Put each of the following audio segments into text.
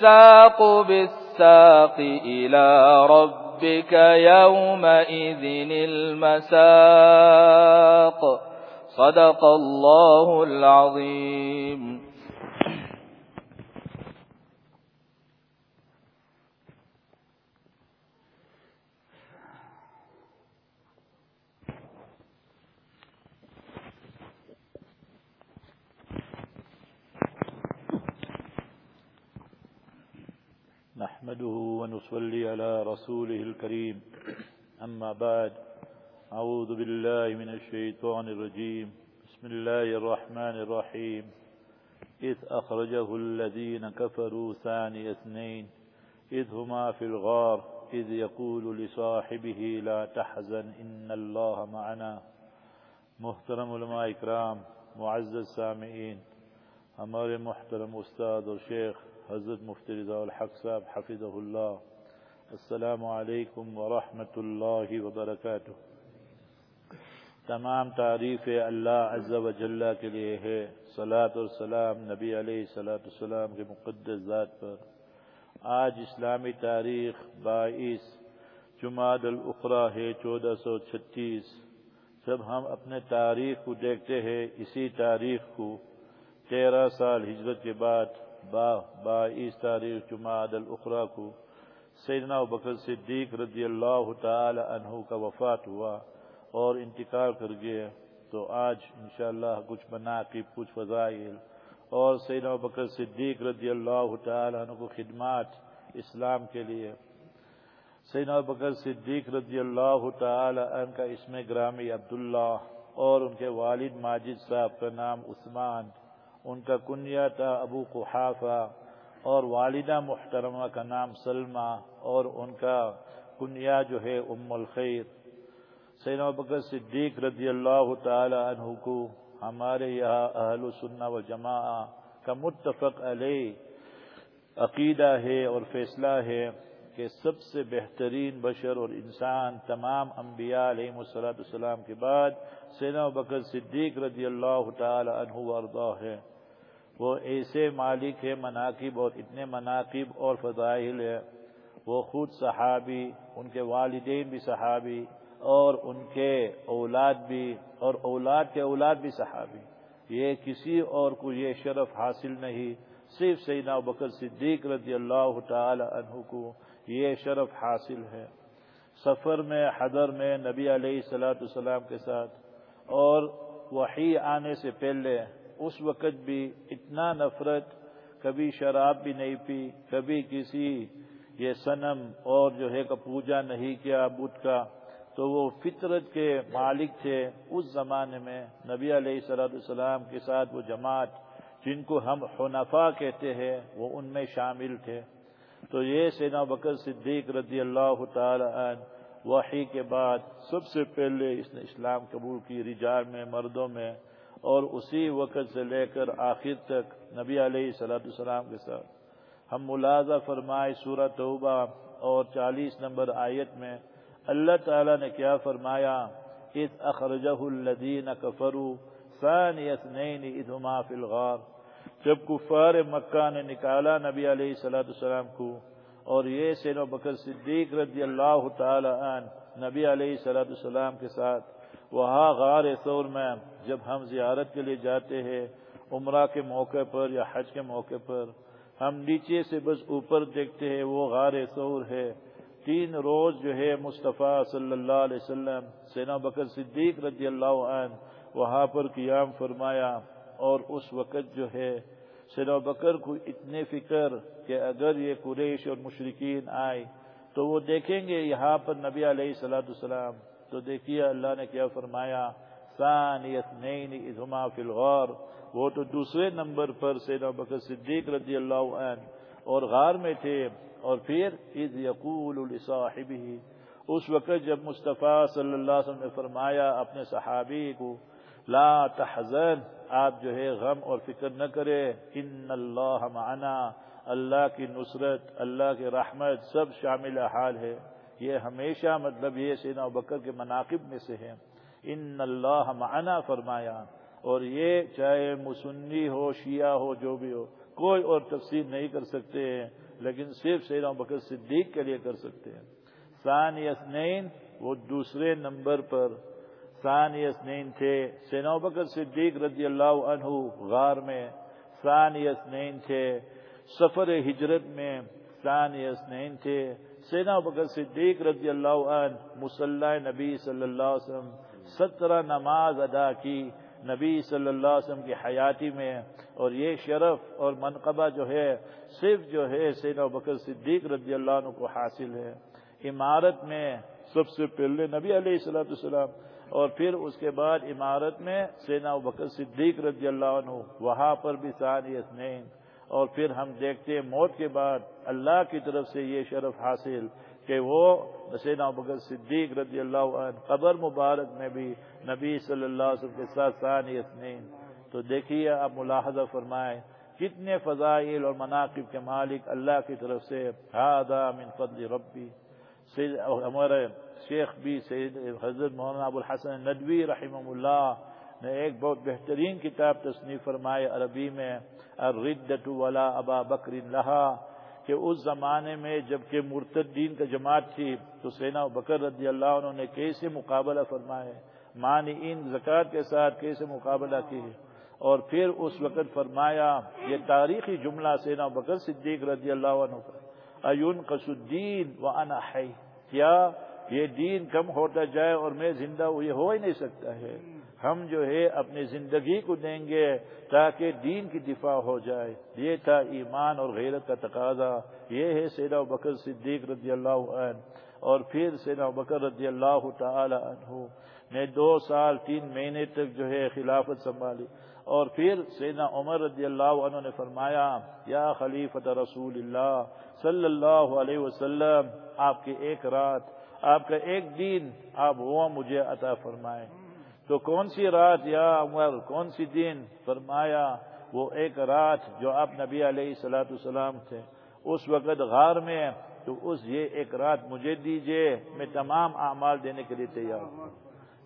الساق بالساق إلى ربك يومئذ المساق. صدق الله العظيم. نحمده ونصلي على رسوله الكريم. أما بعد أعوذ بالله من الشيطان الرجيم. بسم الله الرحمن الرحيم. إذ أخرجه الذين كفروا ثاني اثنين إذ هما في الغار إذ يقول لصاحبه لا تحزن إن الله معنا. محترم علماء اکرام معزز سامعین ہمارے محترم استاد اور شیخ حضرت مفتی رضا الحق صاحب حفظ اللہ. السلام علیکم ورحمۃ اللہ وبرکاتہ. تمام تعریف اللہ عز و جل کے لیے ہے. صلاۃ السلام نبی علیہ صلاۃ السلام کے مقدس ذات پر. آج اسلامی تاریخ بائیس جماعت الاخرا ہے، چودہ سو چھتیس. جب ہم اپنے تاریخ کو دیکھتے ہیں، اسی تاریخ کو تیرہ سال ہجرت کے بعد با بائیس تاریخ جماعت الاخرا کو سیدنا بکر صدیق رضی اللہ تعالی عنہ کا وفات ہوا اور انتقال کر گئے، تو آج انشاءاللہ کچھ مناقب، کچھ فضائل اور سیدنا بکر صدیق رضی اللہ تعالی عنہ کو خدمات اسلام کے لیے۔ سیدنا بکر صدیق رضی اللہ تعالی عنہ کا اسم گرامی عبداللہ اور ان کے والد ماجد صاحب کا نام عثمان ان کا کنیا تھا ابو قحافہ اور والدہ محترمہ کا نام سلمہ اور ان کا کنیا جو ہے ام الخیر۔ سینا بکر صدیق رضی اللہ تعالی عنہ کو ہمارے یہاں اہل سنہ و جماع کا متفق علیہ عقیدہ ہے اور فیصلہ ہے کہ سب سے بہترین بشر اور انسان تمام انبیاء علیہ السلام کے بعد سینا بکر صدیق رضی اللہ تعالی عنہ ہے وہ ایسے مالک ہے مناقب اور اتنے مناقب اور فضائل ہے وہ خود صحابی، ان کے والدین بھی صحابی اور ان کے اولاد بھی، اور اولاد کے اولاد بھی صحابی۔ یہ کسی اور کو یہ شرف حاصل نہیں۔ صرف سیدنا بکر صدیق رضی اللہ تعالی عنہ کو یہ شرف حاصل ہے۔ سفر میں، حضر میں نبی علیہ السلاۃ السلام کے ساتھ اور وحی آنے سے پہلے اس وقت بھی اتنا نفرت، کبھی شراب بھی نہیں پی، کبھی کسی یہ سنم اور جو ہے کہ پوجا نہیں کیا بدھ کا، تو وہ فطرت کے مالک تھے اس زمانے میں۔ نبی علیہ صلاۃ السلام کے ساتھ وہ جماعت جن کو ہم حنفا کہتے ہیں، وہ ان میں شامل تھے۔ تو یہ سینا بکر صدیق رضی اللہ تعالی عنہ وحی کے بعد سب سے پہلے اس نے اسلام قبول کی، رجال میں، مردوں میں۔ اور اسی وقت سے لے کر آخر تک نبی علیہ صلاۃ السلام کے ساتھ۔ ہم ملازہ فرمائے سورہ توبہ اور چالیس نمبر آیت میں اللہ تعالی نے کیا فرمایا، اذ اخرجہ الذین کفروا ثانی اثنین اذ فی الغار جب کفار مکہ نے نکالا نبی علیہ صلاۃ السلام کو، اور یہ سینو بکر صدیق رضی اللہ تعالی عنہ نبی علیہ صلاۃ السلام کے ساتھ وہاں غار سور میں جب ہم زیارت کے لیے جاتے ہیں، عمرہ کے موقع پر یا حج کے موقع پر، ہم نیچے سے بس اوپر دیکھتے ہیں، وہ غار سور ہے۔ تین روز جو ہے مصطفیٰ صلی اللہ علیہ وسلم سینا بکر صدیق رضی اللہ عنہ وہاں پر قیام فرمایا۔ اور اس وقت جو ہے سینا بکر کو اتنے فکر کہ اگر یہ قریش اور مشرقین آئے تو وہ دیکھیں گے یہاں پر نبی علیہ صلاۃ السلام تو دیکھیے اللہ نے کیا فرمایا ادھما فی الغار، وہ تو دوسرے نمبر پر سینا بکر صدیق رضی اللہ عنہ اور غار میں تھے، اور پھر اذ یقول لصاحبہ، اس وقت جب مصطفیٰ صلی اللہ علیہ وسلم نے فرمایا اپنے صحابی کو، لا تحزن، آپ جو ہے غم اور فکر نہ کرے ان اللہ معنا، اللہ کی نصرت، اللہ کی رحمت، سب شامل حال ہے۔ یہ ہمیشہ مطلب یہ سینا بکر کے مناقب میں سے ہے ان اللہ معنا فرمایا۔ اور یہ چاہے مسنی ہو، شیعہ ہو، جو بھی ہو، کوئی اور تفسیر نہیں کر سکتے ہیں، لیکن صرف سینا بکر صدیق کے لیے کر سکتے ہیں۔ سان یسنین وہ دوسرے نمبر پر۔ سان یسنین تھے سینا بکر صدیق رضی اللہ عنہ غار میں۔ سان یسنین تھے سفر ہجرت میں۔ سان یسنین تھے سینا بکر صدیق رضی اللہ عنہ مسلح نبی صلی اللہ علیہ وسلم سترہ نماز ادا کی نبی صلی اللہ علیہ وسلم کی حیاتی میں اور یہ شرف اور منقبہ جو ہے، صرف جو ہے سینا بکر صدیق رضی اللہ عنہ کو حاصل ہے۔ عمارت میں سب سے پہلے نبی علیہ السلاۃ السلام اور پھر اس کے بعد عمارت میں سینا بکر صدیق رضی اللہ عنہ، وہاں پر بھی ثانی اسنین اور پھر ہم دیکھتے ہیں موت کے بعد اللہ کی طرف سے یہ شرف حاصل کہ وہ سینا بکر صدیق رضی اللہ عنہ قبر مبارک میں بھی نبی صلی اللہ علیہ وسلم کے ساتھ ثانی اسنین تو دیکھیے آپ ملاحظہ فرمائیں، کتنے فضائل اور مناقب کے مالک اللہ کی طرف سے من فضل ربی۔ ہمارے شیخ بھی سید حضرت مولانا ابو الحسن ندوی رحمہ اللہ نے ایک بہت بہترین کتاب تصنیف فرمائے عربی میں۔ الردت ولا ابا بکر لہا کہ اس زمانے میں جبکہ مرتدین کا جماعت تھی، تو سینا بکر رضی اللہ عنہ نے کیسے مقابلہ فرمائے؟ مانی ان زکوٰۃ کے ساتھ کیسے مقابلہ کی اور پھر اس وقت فرمایا، یہ تاریخی جملہ سینا بکر صدیق رضی اللہ عنہ کا ایون قصدین و انا ہے کیا یہ دین کم ہوتا جائے اور میں زندہ یہ ہو ہی نہیں سکتا ہے؟ ہم جو ہے اپنی زندگی کو دیں گے تاکہ دین کی دفاع ہو جائے۔ یہ تھا ایمان اور غیرت کا تقاضا۔ یہ ہے سینا بکر صدیق رضی اللہ عنہ۔ اور پھر سینا بکر رضی اللہ تعالی عنہ نے دو سال، تین مہینے تک جو ہے خلافت سنبھالی۔ اور پھر سینا عمر رضی اللہ عنہ نے فرمایا، یا خلیفت رسول اللہ صلی اللہ علیہ وسلم، آپ کی ایک رات، آپ کا ایک دن، آپ وہ مجھے عطا فرمائے تو کون سی رات یا عمر، کون سی دن؟ فرمایا، وہ ایک رات جو آپ نبی علیہ السلاۃ السلام تھے۔ اس وقت غار میں، تو اس یہ ایک رات مجھے دیجیے، میں تمام اعمال دینے کے لیے تیار ہوں۔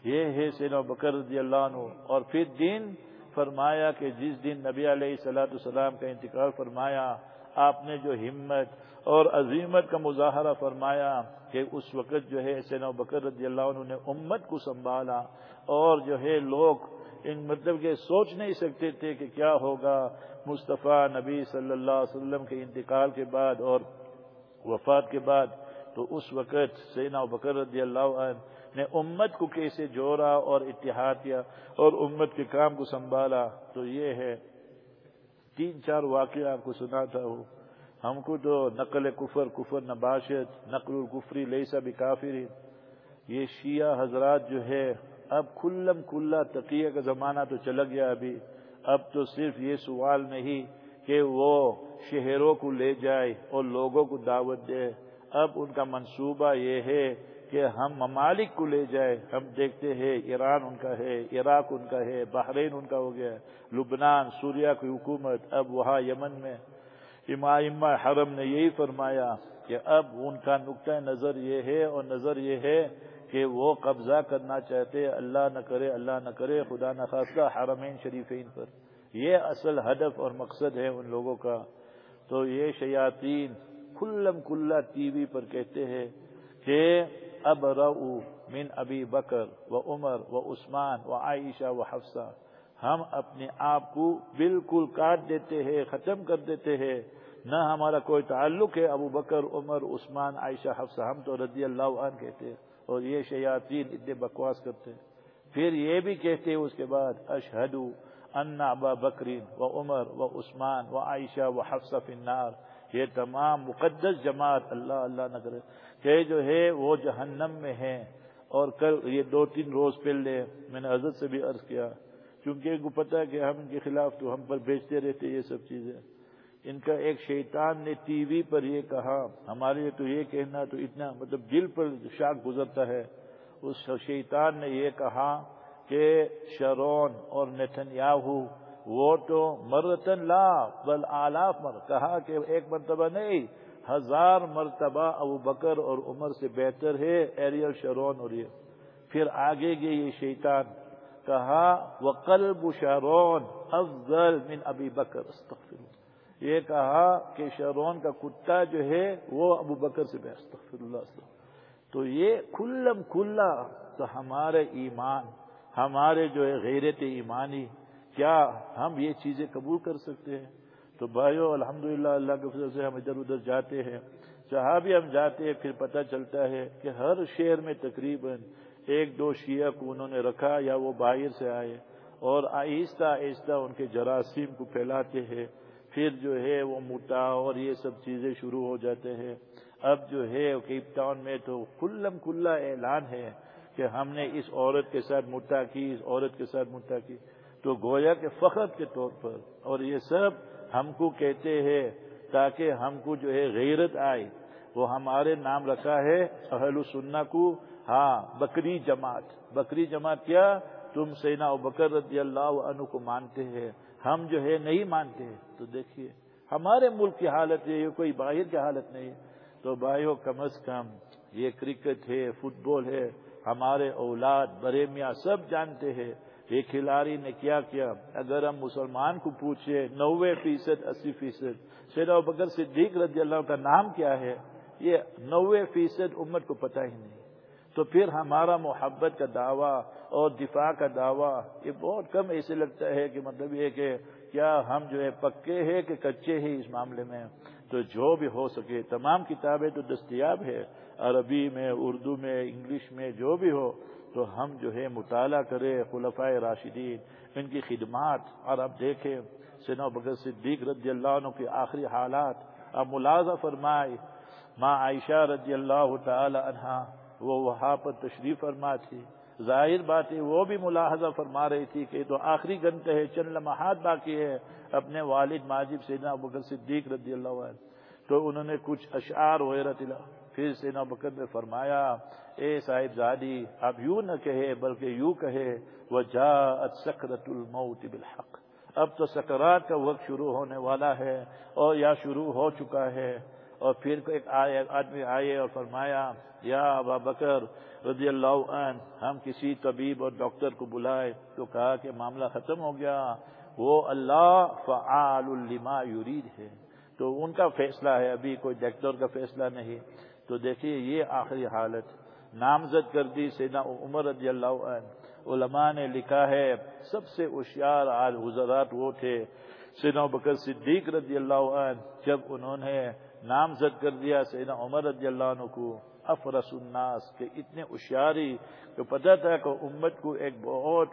یہ ہے سین بکر رضی اللہ عنہ۔ اور پھر دن، فرمایا کہ جس دن نبی علیہ السلاۃ السلام کا انتقال، فرمایا آپ نے جو ہمت اور عظیمت کا مظاہرہ فرمایا کہ اس وقت جو ہے سین بکر رضی اللہ عنہ نے امت کو سنبھالا اور جو ہے لوگ ان مطلب کہ سوچ نہیں سکتے تھے کہ کیا ہوگا۔ مصطفیٰ نبی صلی اللہ علیہ وسلم کے انتقال کے بعد اور وفات کے بعد تو اس وقت سینا بکر رضی اللہ عنہ نے امت کو کیسے جوڑا اور اتحاد کیا اور امت کے کام کو سنبھالا۔ تو یہ ہے تین چار واقعہ آپ کو سنا تھا وہ ہم کو تو نقل کفر کفر نباشت نقل القفری لیسا بھی کافر۔ یہ شیعہ حضرات جو ہے، اب کلم کلا تقیہ کا زمانہ تو چلا گیا ابھی۔ اب تو صرف یہ سوال نہیں کہ وہ شہروں کو لے جائے اور لوگوں کو دعوت دے۔ اب ان کا منصوبہ یہ ہے کہ ہم ممالک کو لے جائے۔ ہم دیکھتے ہیں ایران ان کا ہے، عراق ان کا ہے، بحرین ان کا ہو گیا، لبنان سوریا کی حکومت، اب وہاں یمن میں۔ اما حرم نے یہی فرمایا کہ اب ان کا نقطۂ نظر یہ ہے اور نظر یہ ہے کہ وہ قبضہ کرنا چاہتے، اللہ نہ کرے، اللہ نہ کرے، خدا نخواستہ حرمین شریفین پر۔ یہ اصل ہدف اور مقصد ہے ان لوگوں کا۔ تو یہ شیاطین کلم کلا ٹی وی پر کہتے ہیں کہ اب من ابی بکر و عمر و عثمان و عائشہ و حفصہ ہم اپنے آپ کو بالکل کاٹ دیتے ہیں، ختم کر دیتے ہیں۔ نہ ہمارا کوئی تعلق ہے، ابو بکر، عمر، عثمان، عائشہ، حفصہ، ہم تو رضی اللہ عنہ کہتے ہیں اور یہ شیاطین اتنے بکواس کرتے ہیں۔ پھر یہ بھی کہتے ہیں اس کے بعد اشہد ان ابا بکرین و عمر و عثمان و عائشہ و حفصہ فنار یہ تمام مقدس جماعت اللہ اللہ نہ کرے، کہ جو ہے وہ جہنم میں ہیں اور کل یہ دو تین روز پہلے میں نے حضرت سے بھی عرض کیا کیونکہ ان کو پتا ہے کہ ہم ان کے خلاف تو ہم پر بیچتے رہتے یہ سب چیزیں۔ ان کا ایک شیطان نے ٹی وی پر یہ کہا، ہمارے لیے تو یہ کہنا تو اتنا مطلب دل پر شاک گزرتا ہے۔ اس شیطان نے یہ کہا کہ شرون اور نتن وہ تو مرتن لا، بل آلاف مر کہا کہ ایک مرتبہ نہیں، ہزار مرتبہ ابو بکر اور عمر سے بہتر ہے، ایریل شرون اور یہ۔ پھر آگے گئے یہ شیطان۔ کہا وہ قلب شارون افضل من ابی بکر۔ استغفر یہ کہا کہ شارون کا کتا جو ہے، وہ ابو بکر سے استغفر اللہ تو یہ کلم کھلا تو ہمارے ایمان، ہمارے جو ہے غیرت ایمانی کیا ہم یہ چیزیں قبول کر سکتے ہیں؟ تو بھائیو، الحمدللہ اللہ کے فضل سے ہم ادھر ادھر جاتے ہیں۔ جہاں بھی ہم جاتے ہیں، پھر پتہ چلتا ہے کہ ہر شہر میں تقریباً ایک دو شیعہ کو انہوں نے رکھا یا وہ باہر سے آئے اور آہستہ آہستہ ان کے جراثیم کو پھیلاتے ہیں۔ پھر جو ہے وہ موٹا اور یہ سب چیزیں شروع ہو جاتے ہیں۔ اب جو ہے کیپ ٹاؤن میں تو کلم کلا اعلان ہے کہ ہم نے اس عورت کے ساتھ مٹا کی اس عورت کے ساتھ مٹا کی تو گویا کے فخر کے طور پر۔ اور یہ سب ہم کو کہتے ہیں تاکہ ہم کو جو ہے غیرت آئے۔ وہ ہمارے نام رکھا ہے اہل سننا کو۔ ہاں بکری جماعت۔ بکری جماعت کیا؟ تم سینا و بکر رضی اللہ عنہ کو مانتے ہیں۔ ہم جو ہے نہیں مانتے تو دیکھیے، ہمارے ملک کی حالت ہے، یہ کوئی باہر کی حالت نہیں۔ تو بھائیو، کم از کم یہ کرکٹ ہے، فٹ بال ہے، ہمارے اولاد برے میاں سب جانتے ہیں۔ ایک کھلاڑی نے کیا کیا؟ اگر ہم مسلمان کو پوچھے نوے فیصد، اسی فیصد۔ سیرا بکر صدیق رضی اللہ کا نام کیا ہے؟ یہ نوے فیصد امت کو پتہ ہی نہیں۔ تو پھر ہمارا محبت کا دعویٰ اور دفاع کا دعویٰ، یہ بہت کم ایسے لگتا ہے کہ مطلب یہ کہ کیا ہم جو ہے پکے ہیں کہ کچے ہیں اس معاملے میں؟ تو جو بھی ہو سکے، تمام کتابیں تو دستیاب ہے عربی میں، اردو میں، انگلش میں، جو بھی ہو۔ تو ہم جو ہے مطالعہ کرے خلفۂ راشدین، ان کی خدمات، اور اب دیکھیں سنو بکر صدیق رضی اللہ عنہ کے آخری حالات۔ اب ملازہ فرمائے، ماں عائشہ رضی اللہ تعالی عنہ، وہ وہاں پر تشریف فرما تھی۔ ظاہر بات ہے، وہ بھی ملاحظہ فرما رہی تھی کہ تو آخری گھنٹے ہے، چند لمحات باقی ہے اپنے والد ماجب سینا بکر صدیق رضی اللہ عنہ۔ تو انہوں نے کچھ اشعار وغیرہ تلا۔ پھر سینا بکر نے فرمایا، اے صاحب زادی اب یوں نہ کہے، بلکہ یوں کہے وہ جا سکرت الموت بالحق۔ اب تو سکرات کا وقت شروع ہونے والا ہے اور یا شروع ہو چکا ہے۔ اور پھر ایک آدمی آئے اور فرمایا، یا ابا بکر رضی اللہ عنہ، ہم کسی طبیب اور ڈاکٹر کو بلائے تو کہا کہ معاملہ ختم ہو گیا۔ وہ اللہ فعال لما یرید ہے۔ تو ان کا فیصلہ ہے، ابھی کوئی ڈاکٹر کا فیصلہ نہیں۔ تو دیکھیے یہ آخری حالت نامزد کر دی سینا عمر رضی اللہ عنہ۔ علماء نے لکھا ہے، سب سے ہوشیار آج حضرات وہ تھے سینا بکر صدیق رضی اللہ عنہ، جب انہوں نے نامزد کر دیا سینا عمر رضی اللہ عنہ کو۔ افرس الناس کے اتنے ہوشیاری تو پتہ تھا کہ امت کو ایک بہت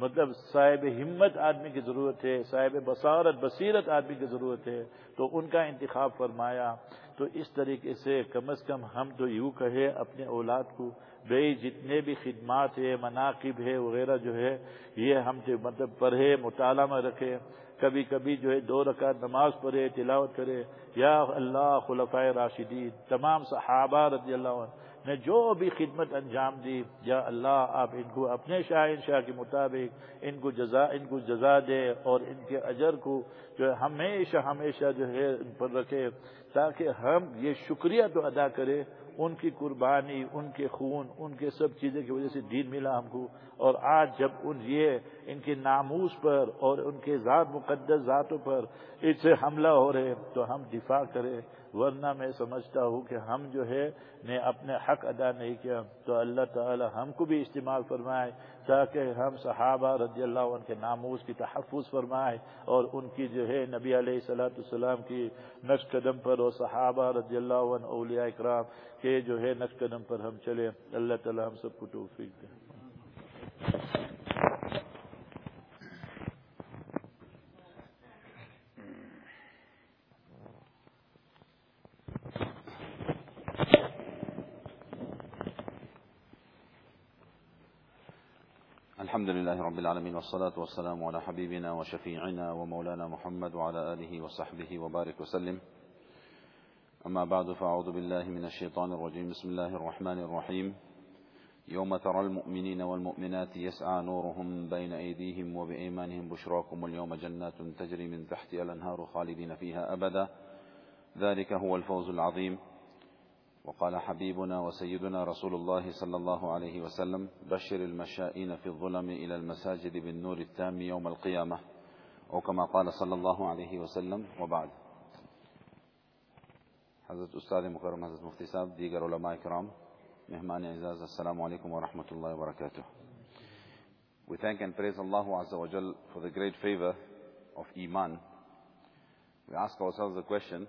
مطلب صاحب ہمت آدمی کی ضرورت ہے، صاحب بصارت، بصیرت آدمی کی ضرورت ہے، تو ان کا انتخاب فرمایا۔ تو اس طریقے سے کم از کم ہم تو یوں کہے اپنے اولاد کو، بھائی جتنے بھی خدمات ہے مناقب ہے وغیرہ جو ہے، یہ ہم مطلب پڑھے، مطالعہ میں رکھے۔ کبھی کبھی جو ہے دو رکعت نماز پڑھے، تلاوت کرے۔ یا اللہ خلفۂ راشدین، تمام صحابہ رضی اللہ عنہ نے جو بھی خدمت انجام دی، یا اللہ، آپ ان کو اپنے شاہ شاہ کے مطابق ان کو جزا، ان کو جزا دے اور ان کے اجر کو جو ہے ہمیشہ ہمیشہ جو ہے ان پر رکھے تاکہ ہم یہ شکریہ تو ادا کرے ان کی قربانی، ان کے خون، ان کے سب چیزیں کی وجہ سے دین ملا ہم کو۔ اور آج جب ان یہ، ان کے ناموس پر اور ان کے ذات مقدس ذاتوں پر اس سے حملہ ہو رہے، تو ہم دفاع کریں۔ ورنہ میں سمجھتا ہوں کہ ہم جو ہے نے اپنے حق ادا نہیں کیا۔ تو اللہ تعالی ہم کو بھی استعمال فرمائے تاکہ ہم صحابہ رضی اللہ عنہ کے ناموس کی تحفظ فرمائے اور ان کی جو ہے نبی علیہ صلاۃ السلام کی نقش قدم پر اور صحابہ رضی اللہ عنہ اولیاء اکرام کے جو ہے نقش قدم پر ہم چلے۔ اللہ تعالی ہم سب کو توفیق دیں الحمد لله رب العالمين والصلاة والسلام على حبيبنا وشفيعنا ومولانا محمد وعلى آله وصحبه وبارك وسلم. أما بعد فأعوذ بالله من الشيطان الرجيم. بسم الله الرحمن الرحيم. يوم ترى المؤمنين والمؤمنات يسعى نورهم بين أيديهم وبأيمانهم بشراكم اليوم جنات تجري من تحت الأنهار خالدين فيها أبدا. ذلك هو الفوز العظيم. وقال حبيبنا وسيدنا رسول الله صلى الله عليه وسلم بشر المشائين في الظلم إلى المساجد بالنور التام يوم القيامة. أو كما قال صلى الله عليه وسلم وبعد. حضرت استاد مکرم حضرت مفتی دیگر علماء کرام مہمان اعزاز السلام علیکم ورحمۃ اللہ وبرکاتہ. We thank and praise Allah Azza wa Jal for the great favor of Iman. We ask ourselves the question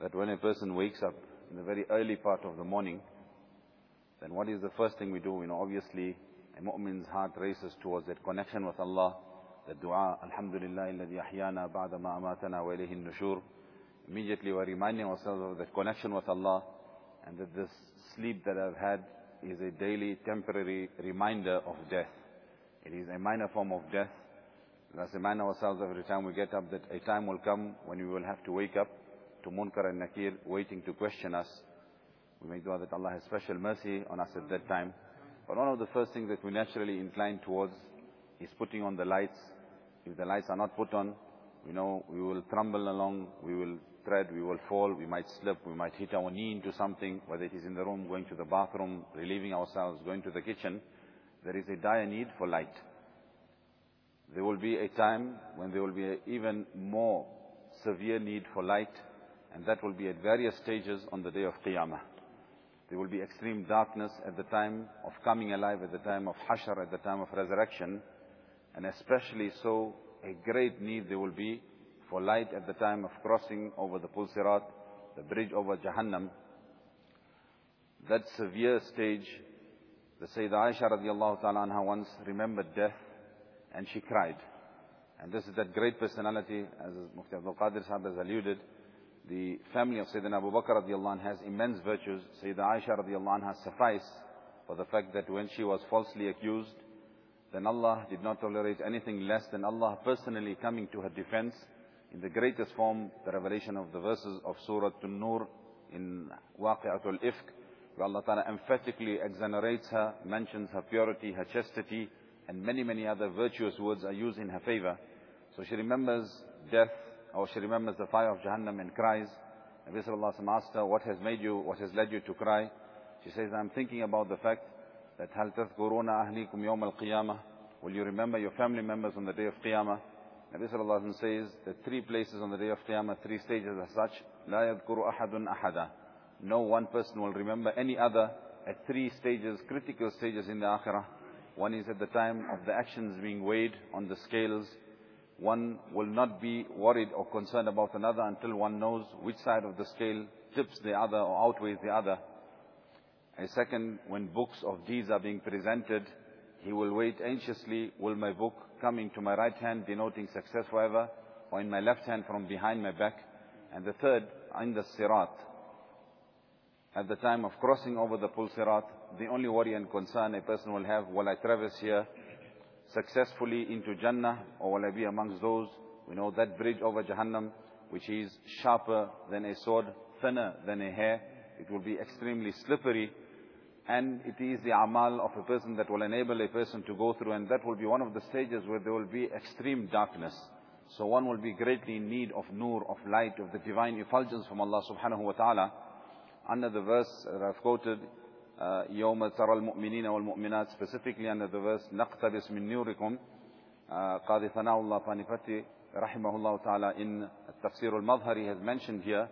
that when a person wakes up in the very early part of the morning, then what is the first thing we do? You know, obviously, a mu'min's heart races towards that connection with Allah, the dua, Alhamdulillah, ahyana ba'da ma amatana wa ilayhi nushur. Immediately we're reminding ourselves of that connection with Allah, and that this sleep that I've had is a daily temporary reminder of death. It is a minor form of death. Let's remind ourselves every time we get up that a time will come when we will have to wake up to Munkar and Nakir waiting to question us. We make dua that Allah has special mercy on us at that time. But one of the first things that we naturally incline towards is putting on the lights. If the lights are not put on, you know we will tremble along, we will tread, we will fall, we might slip, we might hit our knee into something, whether it is in the room, going to the bathroom, relieving ourselves, going to the kitchen. There is a dire need for light. There will be a time when there will be an even more severe need for light and that will be at various stages on the day of Qiyamah. There will be extreme darkness at the time of coming alive, at the time of Hashar, at the time of resurrection, and especially so, a great need there will be for light at the time of crossing over the Pul Sirat, the bridge over Jahannam. That severe stage, the Sayyidah Aisha radiallahu ta'ala anha once remembered death and she cried. And this is that great personality, as Mufti Abdul Qadir Sahib has alluded, the family of Sayyidina Abu Bakr radiallahu anh has immense virtues. Sayyidina Aisha radiallahu anha suffice for the fact that when she was falsely accused, then Allah did not tolerate anything less than Allah personally coming to her defense in the greatest form, the revelation of the verses of Surah An-Nur in Waqi'atul Ifk, where Allah Ta'ala emphatically exonerates her, mentions her purity, her chastity, and many, many other virtuous words are used in her favor. So she remembers death, or she remembers the fire of Jahannam and cries. Nabi Sallallahu Alaihi Wasallam asked her, what has made you, what has led you to cry? She says, I'm thinking about the fact that هل تذكرون أهليكم يوم القيامة Will you remember your family members on the day of Qiyamah? Nabi Sallallahu Alaihi Wasallam says that three places on the day of Qiyamah, three stages as such. لا يذكر أحد أحدا No one person will remember any other at three stages, critical stages in the Akhirah. One is at the time of the actions being weighed on the scales. one will not be worried or concerned about another until one knows which side of the scale tips the other or outweighs the other. A second, when books of deeds are being presented, he will wait anxiously, will my book come into my right hand denoting success forever, or in my left hand from behind my back? And the third, in the sirat. At the time of crossing over the Pul Sirat, the only worry and concern a person will have, will I traverse here successfully into Jannah, or will I be amongst those? We know that bridge over Jahannam, which is sharper than a sword, thinner than a hair. It will be extremely slippery. And it is the amal of a person that will enable a person to go through. And that will be one of the stages where there will be extreme darkness. So one will be greatly in need of nur, of light, of the divine effulgence from Allah subhanahu wa ta'ala. Under the verse that I've quoted, يوم ترى المؤمنين والمؤمنات specifically under the verse نقتبس من نوركم قاضي ثناء الله فانفتي رحمه الله تعالى in التفسير المظهري has mentioned here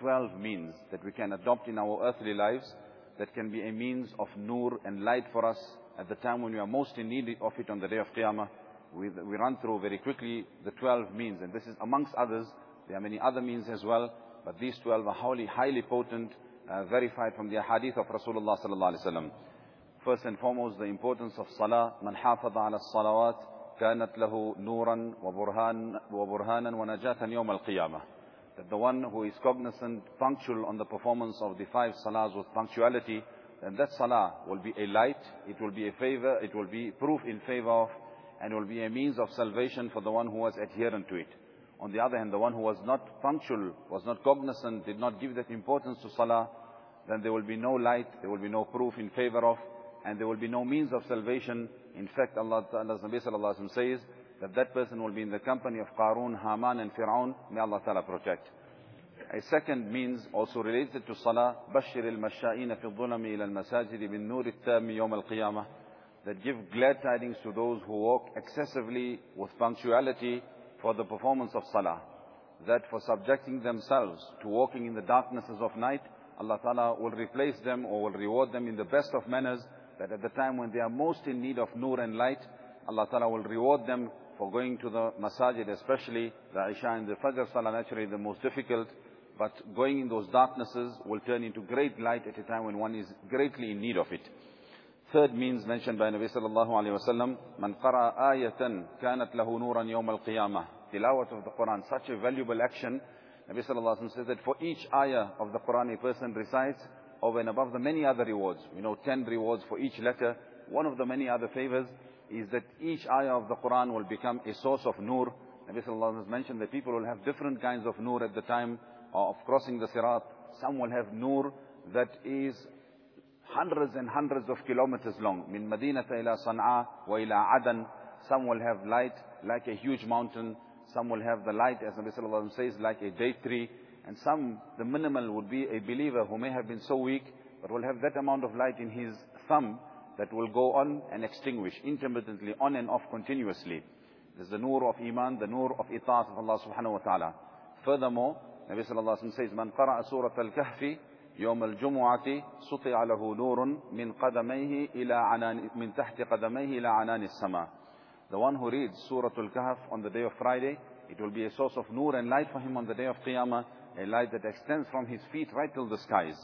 12 means that we can adopt in our earthly lives that can be a means of nur and light for us at the time when we are most in need of it on the day of Qiyamah. We, we run through very quickly the 12 means and this is amongst others. There are many other means as well, but these 12 are highly, highly potent uh, verified from the hadith of Rasulullah sallallahu alaihi wasallam. First and foremost, the importance of salah. Man hafadha ala salawat كانت له نورا وبرهان وبرهانا ونجاة يوم القيامة. That the one who is cognizant, punctual on the performance of the five salahs with punctuality, then that salah will be a light, it will be a favor, it will be proof in favor of, and will be a means of salvation for the one who was adherent to it. On the other hand, the one who was not punctual, was not cognizant, did not give that importance to salah, then there will be no light, there will be no proof in favor of, and there will be no means of salvation. In fact, Allah Ta'ala's Nabi Sallallahu Alaihi Wasallam says that that person will be in the company of Qarun, Haman and Fir'aun. May Allah Ta'ala protect. A second means also related to salah, بَشِّرِ الْمَشَّائِينَ فِي الظُّلَمِ إِلَى الْمَسَاجِدِ بِالنُّورِ التَّامِ يَوْمَ الْقِيَامَةِ That give glad tidings to those who walk excessively with punctuality for the performance of salah. That for subjecting themselves to walking in the darknesses of night, Allah Ta'ala will replace them or will reward them in the best of manners, that at the time when they are most in need of nur and light, Allah Ta'ala will reward them for going to the masajid, especially the Isha and the Fajr Salah, naturally the most difficult, but going in those darknesses will turn into great light at a time when one is greatly in need of it. Third means mentioned by Nabi sallallahu alayhi wa sallam, Man qara ayatan kanat lahu nuran yawm al-qiyamah. Tilawat of the Quran, such a valuable action. Nabi sallallahu sallam says that for each ayah of the Quran a person recites, over and above the many other rewards. We know 10 rewards for each letter. One of the many other favors is that each ayah of the Quran will become a source of nur. Nabi sallallahu has mentioned that people will have different kinds of nur at the time of crossing the sirat. Some will have nur that is hundreds and hundreds of kilometers long. Min Madinata ila Sana'a wa ila Adan. Some will have light like a huge mountain. Some will have the light, as Nabi Sallallahu Alaihi Wasallam says, like a date tree. And some, the minimal would be a believer who may have been so weak, but will have that amount of light in his thumb that will go on and extinguish intermittently, on and off continuously. There's the nur of Iman, the nur of itaat of Allah subhanahu wa ta'ala. Furthermore, Nabi Sallallahu Alaihi Wasallam says, Man qara'a surat al-kahfi, يوم الجمعة سطع له نور من قدميه إلى Annan من تحت قدميه إلى Annan السماء. The one who reads Surah Al-Kahf on the day of Friday, it will be a source of nur and light for him on the day of Qiyamah, a light that extends from his feet right till the skies.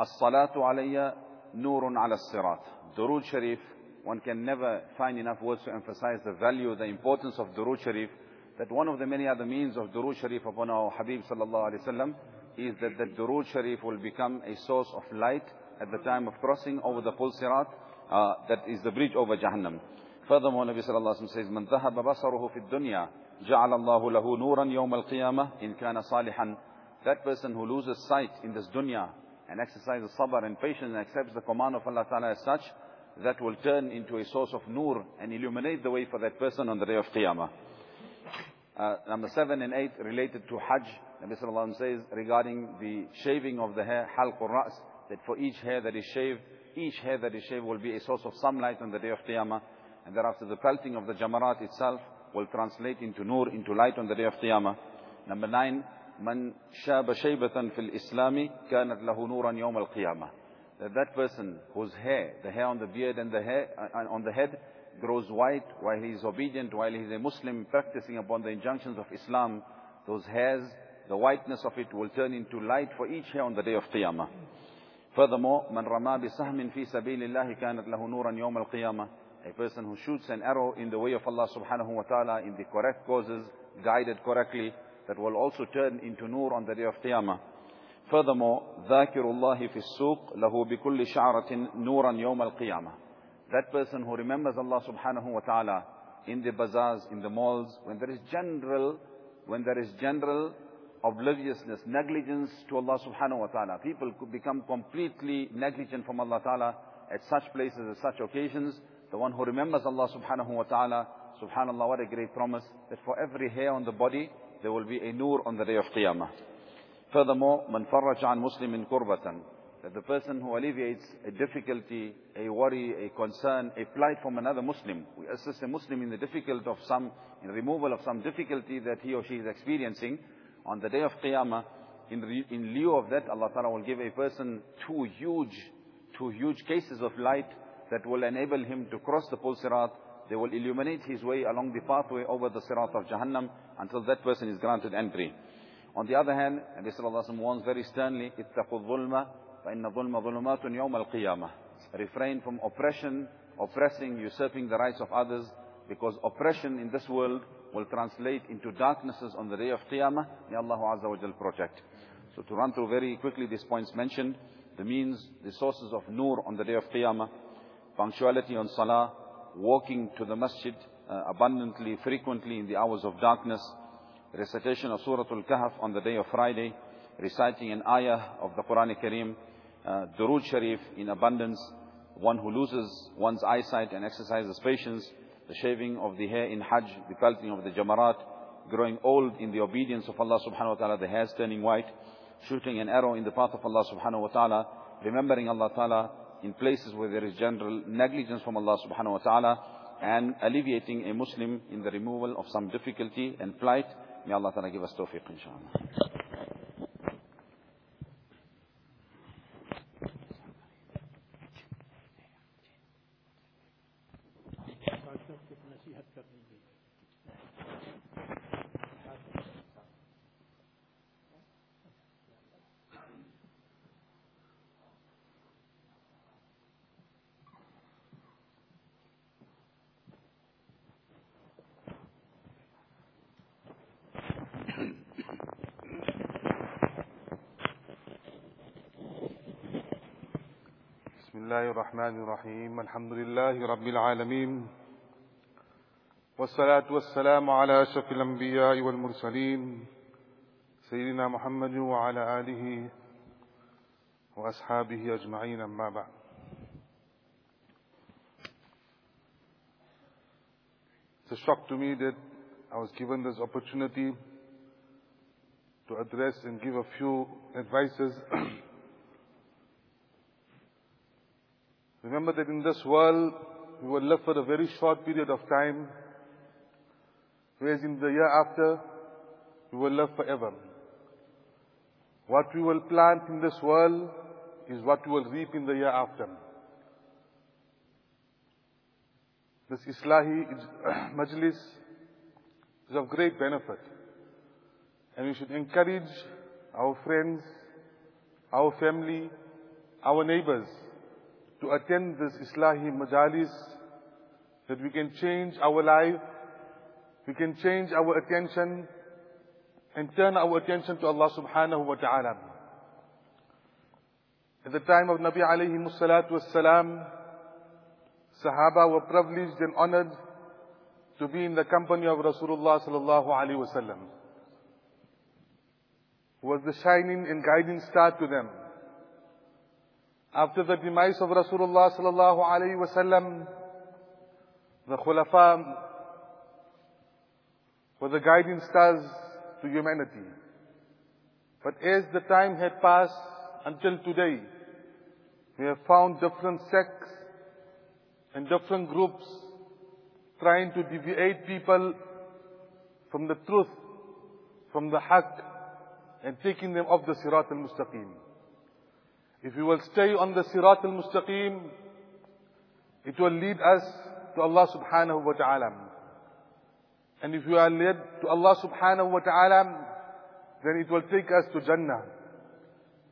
الصلاة علي نور على الصراط. Durood Sharif, one can never find enough words to emphasize the value, the importance of Durood Sharif, that one of the many other means of Durood Sharif upon our Habib sallallahu alaihi wasallam is that the Durood Sharif will become a source of light at the time of crossing over the Pul Sirat, uh, that is the bridge over Jahannam. Furthermore, Nabi sallallahu alayhi wa says, من ذهب بصره في الدنيا جعل الله له نورا يوم القيامة إن كان صالحا That person who loses sight in this dunya and exercises sabr and patience and accepts the command of Allah Ta'ala as such, that will turn into a source of nur and illuminate the way for that person on the day of Qiyamah. Uh, number seven and eight related to Hajj. Nabi Sallallahu Alaihi says regarding the shaving of the hair, halq ras that for each hair that is shaved, each hair that is shaved will be a source of sunlight on the day of Qiyamah. And thereafter the pelting of the jamarat itself will translate into nur, into light on the day of Qiyamah. Number nine, من شاب شيبة في الإسلام كانت له نورا يوم القيامة that that person whose hair, the hair on the beard and the hair uh, on the head grows white while he is obedient, while he is a Muslim practicing upon the injunctions of Islam, those hairs, the whiteness of it will turn into light for each hair on the day of Qiyamah. Furthermore, من رمى بسهم في سبيل الله كانت له نورا يوم القيامة A person who shoots an arrow in the way of Allah subhanahu wa ta'ala in the correct causes, guided correctly, that will also turn into nur on the day of Qiyamah. Furthermore, ذاكر الله في السوق له بكل شعرة نورا يوم القيامة. That person who remembers Allah subhanahu wa ta'ala in the bazaars, in the malls, when there is general, when there is general obliviousness, negligence to Allah subhanahu wa ta'ala. People could become completely negligent from Allah ta'ala at such places, at such occasions. The one who remembers Allah subhanahu wa ta'ala, subhanallah, what a great promise, that for every hair on the body, there will be a nur on the day of Qiyamah. Furthermore, man farraj an muslimin kurbatan, that the person who alleviates a difficulty, a worry, a concern, a plight from another Muslim, we assist a Muslim in the difficult of some, in removal of some difficulty that he or she is experiencing, on the day of Qiyamah, in, in lieu of that, Allah Ta'ala will give a person two huge, two huge cases of light that will enable him to cross the Pul Sirat. They will illuminate his way along the pathway over the Sirat of Jahannam until that person is granted entry. On the other hand, Nabi Sallallahu Alaihi Wasallam warns very sternly, اتَّقُوا الظُّلْمَ فَإِنَّ الظُّلْمَ ظُلُمَاتٌ يَوْمَ الْقِيَامَةِ Refrain from oppression, oppressing, usurping the rights of others, because oppression in this world will translate into darknesses on the day of Qiyamah. May Allah Azza wa Jal protect. So to run through very quickly these points mentioned, the means, the sources of nur on the day of Qiyamah, punctuality on Salah, walking to the masjid uh, abundantly, frequently in the hours of darkness, recitation of Surah Al-Kahf on the day of Friday, reciting an ayah of the Quran Kareem, uh, Durood Sharif in abundance, one who loses one's eyesight and exercises patience, the shaving of the hair in Hajj, the pelting of the Jamarat, growing old in the obedience of Allah subhanahu wa ta'ala, the hairs turning white, shooting an arrow in the path of Allah subhanahu wa ta'ala, remembering Allah ta'ala in places where there is general negligence from Allah subhanahu wa ta'ala, and alleviating a Muslim in the removal of some difficulty and plight. May Allah ta'ala give us tawfiq inshallah. الله الرحمن الرحيم الحمد لله رب العالمين والصلاة والسلام على أشرف الأنبياء والمرسلين سيدنا محمد وعلى آله وأصحابه أجمعين أما بعد It's a shock to me that I was given this opportunity to address and give a few advices. Remember that in this world, we will live for a very short period of time, whereas in the year after, we will live forever. What we will plant in this world is what we will reap in the year after. This Islahi Majlis is of great benefit. And we should encourage our friends, our family, our neighbors to attend this Islahi Majalis, that we can change our life, we can change our attention, and turn our attention to Allah subhanahu wa ta'ala. At the time of Nabi alayhi salatu was Sahaba were privileged and honored to be in the company of Rasulullah sallallahu wasallam. Who was the shining and guiding star to them. After the demise of Rasulullah sallallahu wasallam, the Khulafa were the guiding stars to humanity. But as the time had passed until today, we have found different sects and different groups trying to deviate people from the truth, from the haqq, and taking them off the sirat al-mustaqim. If we will stay on the sirat al-mustaqim, it will lead us to Allah subhanahu wa ta'ala. And if we are led to Allah subhanahu wa ta'ala, then it will take us to Jannah.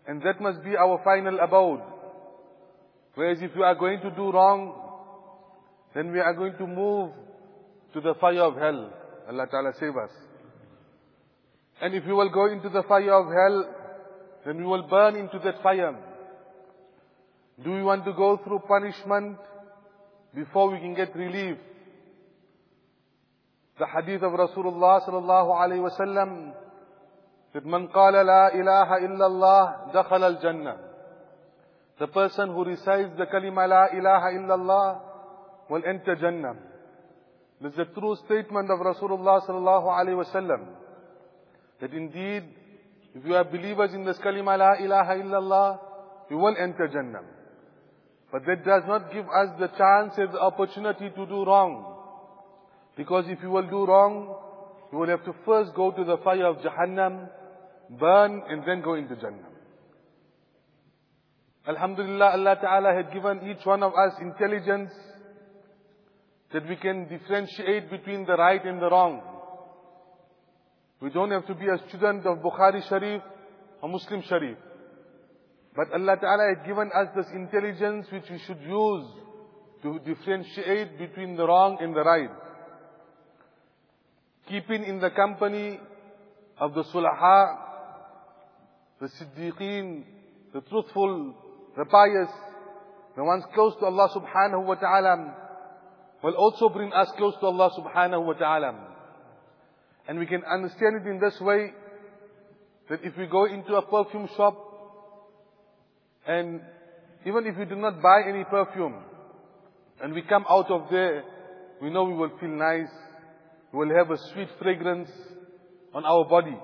And that must be our final abode. Whereas if we are going to do wrong, then we are going to move to the fire of hell. Allah Ta'ala save us. And if we will go into the fire of hell, then we will burn into that fire. Do we want to go through punishment before we can get relief? The hadith of Rasulullah sallallahu alayhi wa sallam that man qala la ilaha illallah dakhala al-jannah. The person who recites the kalima la ilaha illallah will enter Jannah. This is a true statement of Rasulullah sallallahu alaihi wasallam. That indeed, if you are believers in this kalima la ilaha illallah, you will enter Jannah. But that does not give us the chance and the opportunity to do wrong. Because if you will do wrong, you will have to first go to the fire of Jahannam, burn, and then go into Jannah. Alhamdulillah, Allah Ta'ala had given each one of us intelligence that we can differentiate between the right and the wrong. We don't have to be a student of Bukhari Sharif or Muslim Sharif. But Allah Ta'ala had given us this intelligence which we should use to differentiate between the wrong and the right. Keeping in the company of the Sulaha, the Siddiqeen, the truthful, the pious, the ones close to Allah subhanahu wa ta'ala, will also bring us close to Allah subhanahu wa ta'ala. And we can understand it in this way, that if we go into a perfume shop, and even if we do not buy any perfume, and we come out of there, we know we will feel nice, we will have a sweet fragrance on our body.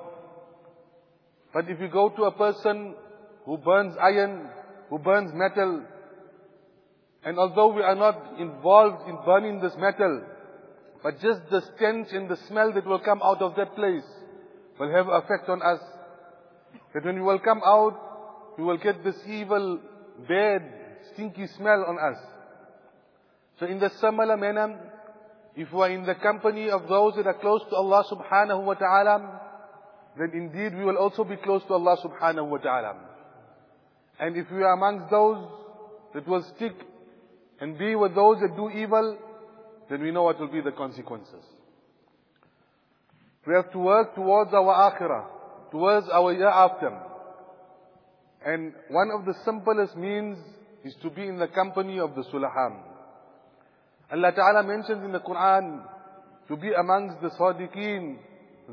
But if you go to a person who burns iron, who burns metal. And although we are not involved in burning this metal, but just the stench and the smell that will come out of that place will have effect on us. That when we will come out, we will get this evil, bad, stinky smell on us. So in the similar manner, if we are in the company of those that are close to Allah subhanahu wa ta'ala, then indeed we will also be close to Allah subhanahu wa ta'ala. And if we are amongst those that will stick and be with those that do evil, then we know what will be the consequences. We have to work towards our akhirah, towards our year after. And one of the simplest means is to be in the company of the Sulaham. Allah Ta'ala mentions in the Quran to be amongst the Sadiqeen,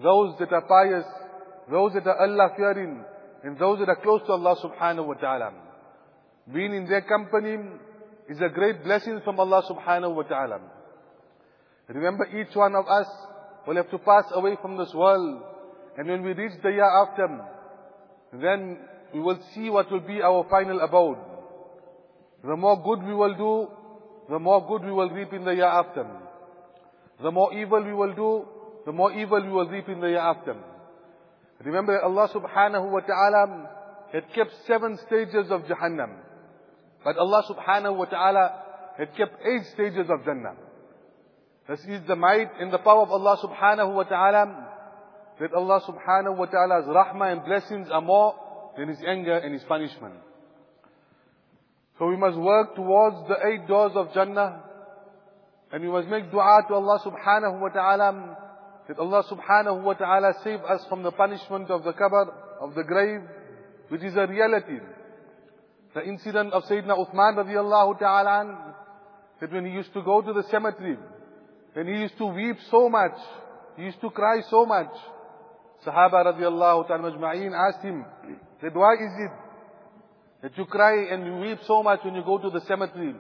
those that are pious, those that are Allah fearing, and those that are close to Allah subhanahu wa ta'ala. Being in their company is a great blessing from Allah subhanahu wa ta'ala. Remember each one of us will have to pass away from this world. And when we reach the year after, then we will see what will be our final abode. The more good we will do, the more good we will reap in the year after. The more evil we will do, the more evil we will reap in the year after. Remember Allah subhanahu wa ta'ala had kept seven stages of Jahannam. But Allah subhanahu wa ta'ala had kept eight stages of Jannah. This is the might and the power of Allah subhanahu wa ta'ala that Allah subhanahu wa ta'ala's rahmah and blessings are more than His anger and His punishment. So we must work towards the eight doors of Jannah and we must make dua to Allah subhanahu wa ta'ala that Allah subhanahu wa ta'ala save us from the punishment of the qabr, of the grave, which is a reality. The incident of Sayyidina Uthman radiallahu ta'ala, that when he used to go to the cemetery, when he used to weep so much, he used to cry so much, Sahaba radiallahu ta'ala majma'een asked him, that why is it that you cry and you weep so much when you go to the cemetery?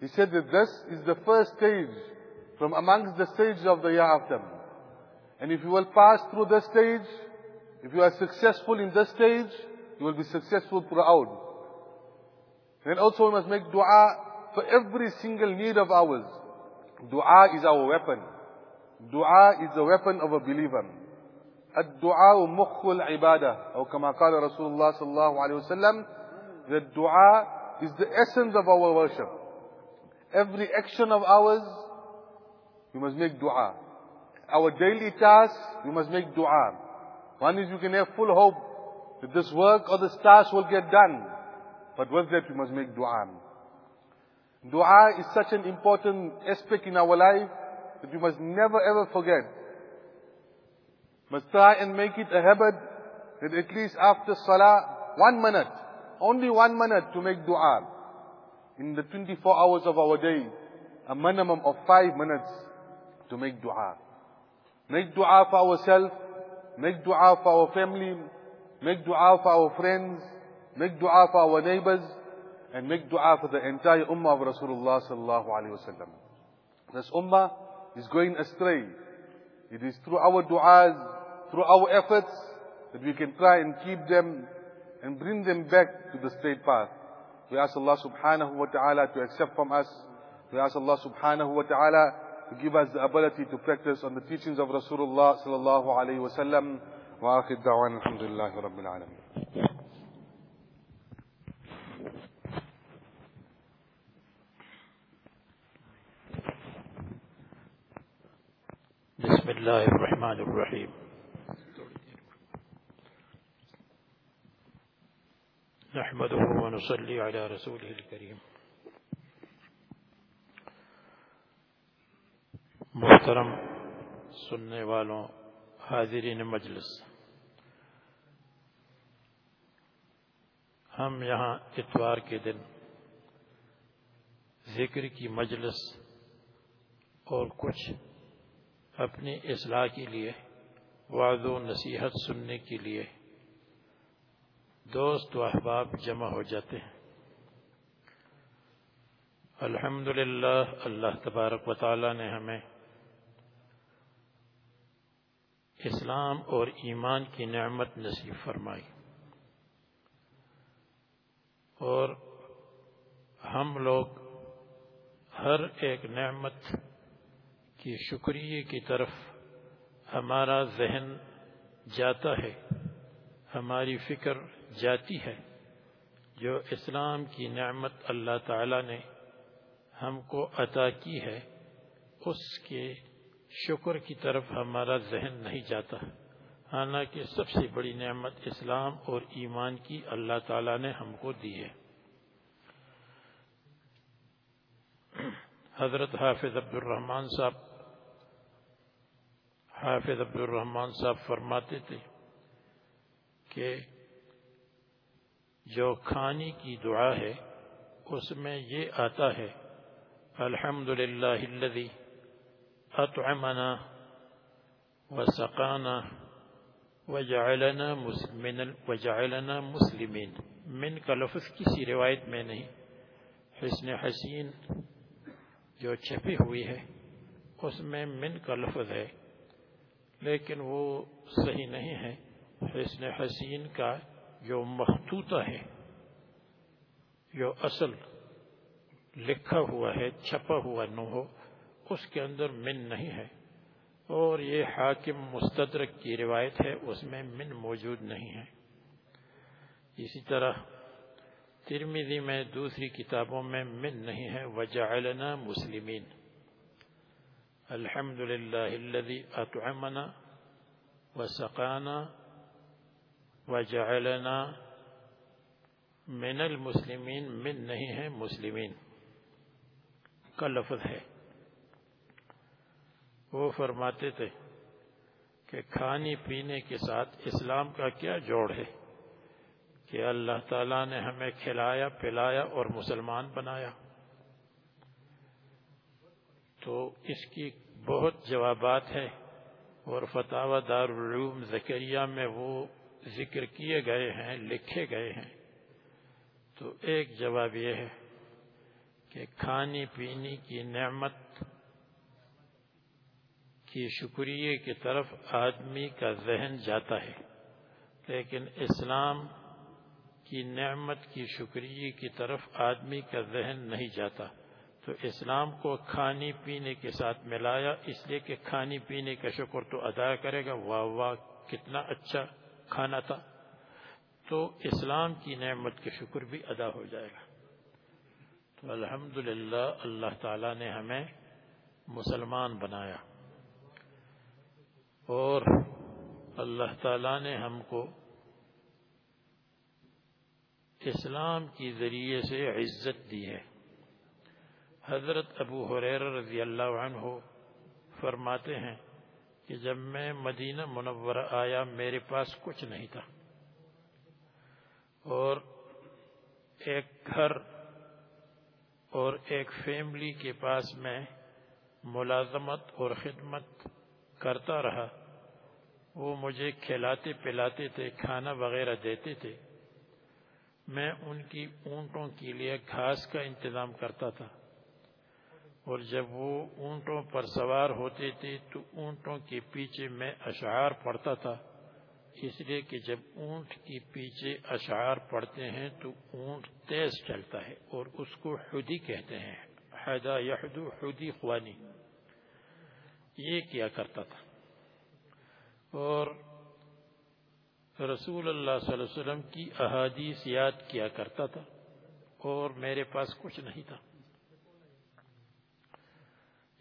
He said that this is the first stage from amongst the stages of the after. And if you will pass through this stage, if you are successful in this stage, you will be successful throughout. Then also we must make dua for every single need of ours. Dua is our weapon. Dua is the weapon of a believer. الدعاء مخ العبادة أو كما قال رسول الله صلى الله عليه وسلم The dua is the essence of our worship. Every action of ours, we must make dua. Our daily tasks, we must make dua. One is you can have full hope that this work or this task will get done. But with that, we must make dua. Dua is such an important aspect in our life that we must never ever forget. must try and make it a habit that at least after salah, one minute, only one minute to make dua. In the 24 hours of our day, a minimum of five minutes to make dua. Make dua for ourselves, make dua for our family, make dua for our friends, make dua for our neighbors, and make dua for the entire ummah of Rasulullah sallallahu alaihi wasallam. This ummah is going astray. It is through our du'as, through our efforts, that we can try and keep them and bring them back to the straight path. We ask Allah subhanahu wa ta'ala to accept from us. We ask Allah subhanahu wa ta'ala to give us the ability to practice on the teachings of Rasulullah sallallahu alayhi wa sallam. Wa akhir da'wan alhamdulillahi rabbil alamin. بسم الله الرحمن الرحيم نحمده ونصلي على رسوله الكريم. محترم سننے والوں، حاضرین مجلس، ہم یہاں اتوار کے دن ذکر کی مجلس اور کچھ اپنی اصلاح کے لیے وعد و نصیحت سننے کے لیے دوست و احباب جمع ہو جاتے ہیں۔ الحمد اللہ تبارک و تعالی نے ہمیں اسلام اور ایمان کی نعمت نصیب فرمائی۔ اور ہم لوگ ہر ایک نعمت کی شکریہ کی طرف ہمارا ذہن جاتا ہے، ہماری فکر جاتی ہے، جو اسلام کی نعمت اللہ تعالی نے ہم کو عطا کی ہے، اس کے شکر کی طرف ہمارا ذہن نہیں جاتا۔ حالانکہ سب سے بڑی نعمت اسلام اور ایمان کی اللہ تعالی نے ہم کو دی ہے۔ حضرت حافظ عبد الرحمان صاحب، حافظ عبد الرحمان صاحب فرماتے تھے کہ جو کھانے کی دعا ہے، اس میں یہ آتا ہے الحمد للہ اطعمنا وسقانا وجعلنا وجعلنا مسلمین۔ من کا لفظ کسی روایت میں نہیں۔ حسن حسین جو چھپی ہوئی ہے، اس میں من کا لفظ ہے، لیکن وہ صحیح نہیں ہے۔ حسن حسین کا جو مخطوطہ ہے، جو اصل لکھا ہوا ہے، چھپا ہوا نہ ہو، اس کے اندر من نہیں ہے۔ اور یہ حاکم مستدرک کی روایت ہے، اس میں من موجود نہیں ہے۔ اسی طرح ترمیدی میں دوسری کتابوں میں من نہیں ہے، وجعلنا مسلمین۔ الحمد للہ اطعمنا وسقانا وجعلنا من المسلمین، من نہیں ہے مسلمین، کا لفظ ہے۔ وہ فرماتے تھے کہ کھانے پینے کے ساتھ اسلام کا کیا جوڑ ہے؟ کہ اللہ تعالیٰ نے ہمیں کھلایا، پلایا اور مسلمان بنایا۔ تو اس کی بہت جوابات ہیں اور فتح دار العلوم زکریہ میں وہ ذکر کیے گئے ہیں، لکھے گئے ہیں۔ تو ایک جواب یہ ہے کہ کھانے پینے کی نعمت کی شکریہ کی طرف آدمی کا ذہن جاتا ہے۔ لیکن اسلام کی نعمت کی شکریہ کی طرف آدمی کا ذہن نہیں جاتا۔ تو اسلام کو کھانے پینے کے ساتھ ملایا، اس لیے کہ کھانے پینے کا شکر تو ادا کرے گا۔ واہ واہ، کتنا اچھا۔ کھانا تھا، تو اسلام کی نعمت کے شکر بھی ادا ہو جائے گا۔ تو الحمد اللہ تعالی نے ہمیں مسلمان بنایا۔ اور اللہ تعالی نے ہم کو اسلام کی ذریعے سے عزت دی ہے۔ حضرت ابو حریر رضی اللہ عنہ فرماتے ہیں کہ جب میں مدینہ منورہ آیا میرے پاس کچھ نہیں تھا۔ اور ایک گھر اور ایک فیملی کے پاس میں ملازمت اور خدمت کرتا رہا۔ وہ مجھے کھلاتے پلاتے تھے، کھانا وغیرہ دیتے تھے۔ میں ان کی اونٹوں کے لیے گھاس کا انتظام کرتا تھا۔ اور جب وہ اونٹوں پر سوار ہوتے تھے تو اونٹوں کے پیچھے میں اشعار پڑھتا تھا۔ اس لیے کہ جب اونٹ کے پیچھے اشعار پڑھتے ہیں تو اونٹ تیز چلتا ہے اور اس کو حدی کہتے ہیں۔ حدا یحدو حدی خوانی یہ کیا کرتا تھا۔ اور رسول اللہ صلی اللہ علیہ وسلم کی احادیث یاد کیا کرتا تھا اور میرے پاس کچھ نہیں تھا۔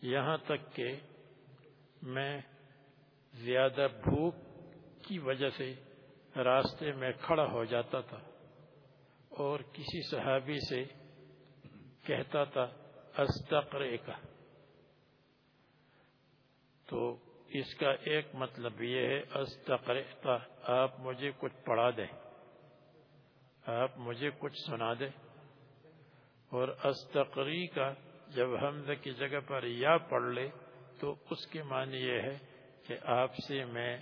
یہاں تک کہ میں زیادہ بھوک کی وجہ سے راستے میں کھڑا ہو جاتا تھا اور کسی صحابی سے کہتا تھا استقرے کا تو اس کا ایک مطلب یہ ہے استقرئتا آپ مجھے کچھ پڑھا دیں۔ آپ مجھے کچھ سنا دیں۔ اور استقری کا جب حمد کی جگہ پر یا پڑھ لے تو اس کے معنی یہ ہے کہ آپ سے میں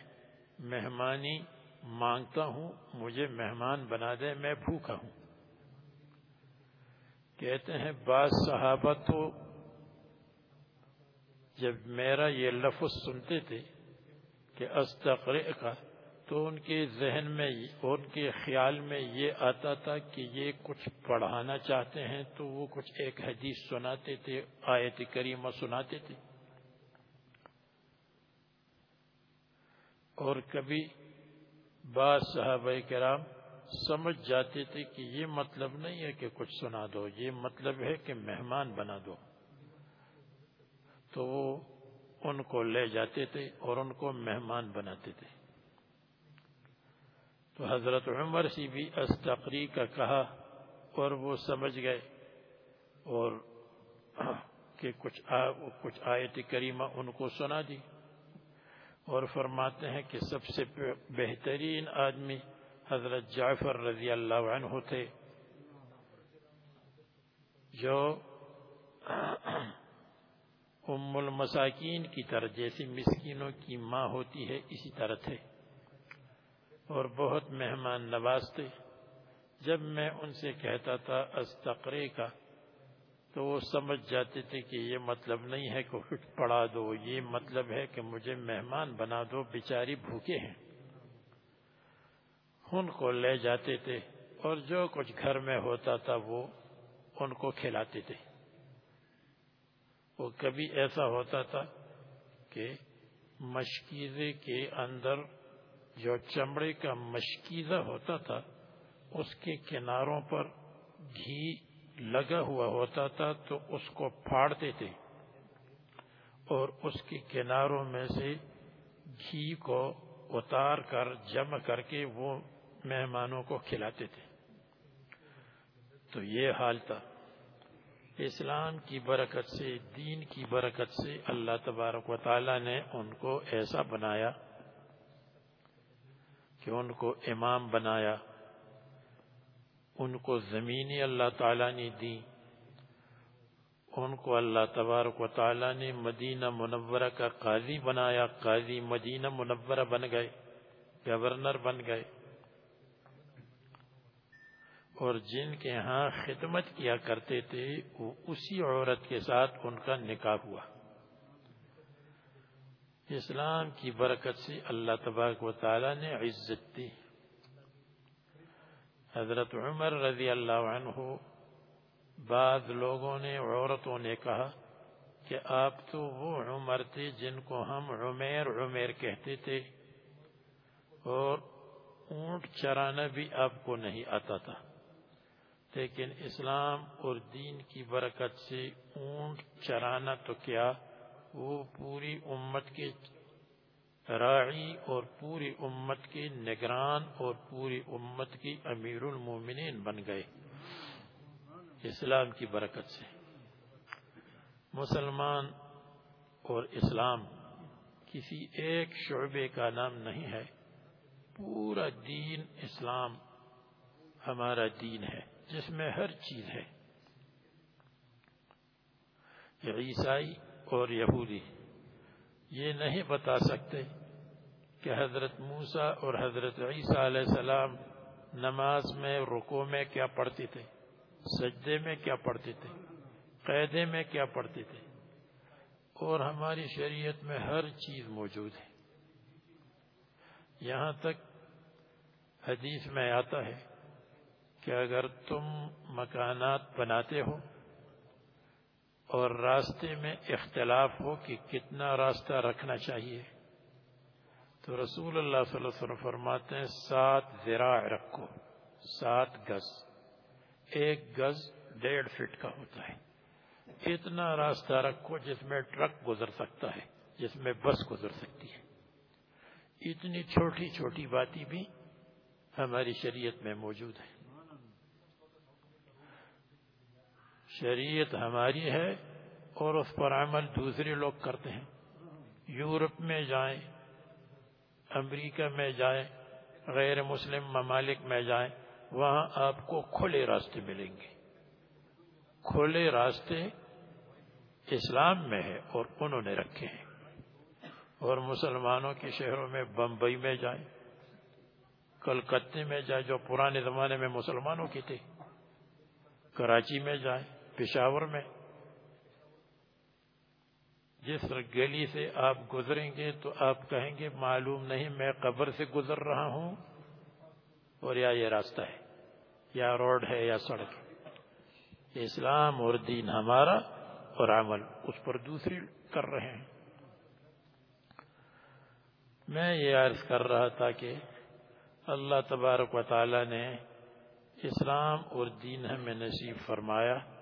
مہمانی مانگتا ہوں، مجھے مہمان بنا دے، میں بھوکا ہوں۔ کہتے ہیں، بعض صحابہ تو جب میرا یہ لفظ سنتے تھے کہ استقرع کا تو ان کے ذہن میں، ان کے خیال میں یہ آتا تھا کہ یہ کچھ پڑھانا چاہتے ہیں تو وہ کچھ ایک حدیث سناتے تھے، آیت کریمہ سناتے تھے۔ اور کبھی بعض صحابہ کرام سمجھ جاتے تھے کہ یہ مطلب نہیں ہے کہ کچھ سنا دو، یہ مطلب ہے کہ مہمان بنا دو۔ تو وہ ان کو لے جاتے تھے اور ان کو مہمان بناتے تھے۔ تو حضرت عمر سی بھی استقری کا کہا اور وہ سمجھ گئے اور کہ کچھ کچھ آیت کریمہ ان کو سنا دی اور فرماتے ہیں کہ سب سے بہترین آدمی حضرت جعفر رضی اللہ عنہ تھے۔ جو ام المساکین کی طرح جیسے مسکینوں کی ماں ہوتی ہے، اسی طرح تھے۔ اور بہت مہمان نوازتے جب میں ان سے کہتا تھا استقرے کا، تو وہ سمجھ جاتے تھے کہ یہ مطلب نہیں ہے کہ کچھ پڑھا دو، یہ مطلب ہے کہ مجھے مہمان بنا دو، بیچاری بھوکے ہیں۔ ان کو لے جاتے تھے اور جو کچھ گھر میں ہوتا تھا وہ ان کو کھلاتے تھے۔ وہ کبھی ایسا ہوتا تھا کہ مشکیزے کے اندر جو چمڑے کا مشکیزہ ہوتا تھا، اس کے کناروں پر گھی لگا ہوا ہوتا تھا تو اس کو پھاڑتے تھے اور اس کے کناروں میں سے گھی کو اتار کر جمع کر کے وہ مہمانوں کو کھلاتے تھے۔ تو یہ حال تھا۔ اسلام کی برکت سے، دین کی برکت سے اللہ تبارک و تعالی نے ان کو ایسا بنایا۔ کہ ان کو امام بنایا، ان کو زمینی اللہ تعالیٰ نے دی، ان کو اللہ تبارک و تعالیٰ نے مدینہ منورہ کا قاضی بنایا، قاضی مدینہ منورہ بن گئے، گورنر بن گئے۔ اور جن کے ہاں خدمت کیا کرتے تھے، وہ اسی عورت کے ساتھ ان کا نکاح ہوا۔ اسلام کی برکت سے اللہ تبارک و تعالی نے عزت دی۔ حضرت عمر رضی اللہ عنہ، بعض لوگوں نے، عورتوں نے کہا کہ آپ تو وہ عمر تھے جن کو ہم عمیر عمیر کہتے تھے، اور اونٹ چرانا بھی آپ کو نہیں آتا تھا۔ لیکن اسلام اور دین کی برکت سے اونٹ چرانا تو کیا وہ پوری امت کے راعی اور پوری امت کے نگران اور پوری امت کی امیر المومنین بن گئے۔ اسلام کی برکت سے۔ مسلمان اور اسلام کسی ایک شعبے کا نام نہیں ہے۔ پورا دین اسلام ہمارا دین ہے، جس میں ہر چیز ہے۔ عیسائی اور یہودی یہ نہیں بتا سکتے کہ حضرت موسا اور حضرت عیسیٰ علیہ السلام نماز میں رکو میں کیا پڑھتے تھے؟ سجدے میں کیا پڑھتے تھے؟ قیدے میں کیا پڑھتے تھے؟ اور ہماری شریعت میں ہر چیز موجود ہے۔ یہاں تک حدیث میں آتا ہے کہ اگر تم مکانات بناتے ہو اور راستے میں اختلاف ہو کہ کتنا راستہ رکھنا چاہیے۔ تو رسول اللہ صلی اللہ علیہ وسلم فرماتے ہیں، سات ذراع رکھو، سات گز۔ ایک گز ڈیڑھ فٹ کا ہوتا ہے۔ اتنا راستہ رکھو جس میں ٹرک گزر سکتا ہے، جس میں بس گزر سکتی ہے۔ اتنی چھوٹی چھوٹی باتیں بھی ہماری شریعت میں موجود ہے شریعت ہماری ہے اور اس پر عمل دوسرے لوگ کرتے ہیں۔ یورپ میں جائیں، امریکہ میں جائیں، غیر مسلم ممالک میں جائیں، وہاں آپ کو کھلے راستے ملیں گے۔ کھلے راستے اسلام میں ہے اور انہوں نے رکھے ہیں۔ اور مسلمانوں کے شہروں میں بمبئی میں جائیں کلکتے میں جائیں، جو پرانے زمانے میں مسلمانوں کی تھے کراچی میں جائیں پشاور میں جس گلی سے آپ گزریں گے تو آپ کہیں گے معلوم نہیں میں قبر سے گزر رہا ہوں اور یا یہ راستہ ہے، یا روڈ ہے، یا سڑک اسلام اور دین ہمارا اور عمل اس پر دوسری کر رہے ہیں۔ میں یہ عرض کر رہا تھا کہ اللہ تبارک و تعالی نے اسلام اور دین ہمیں نصیب فرمایا۔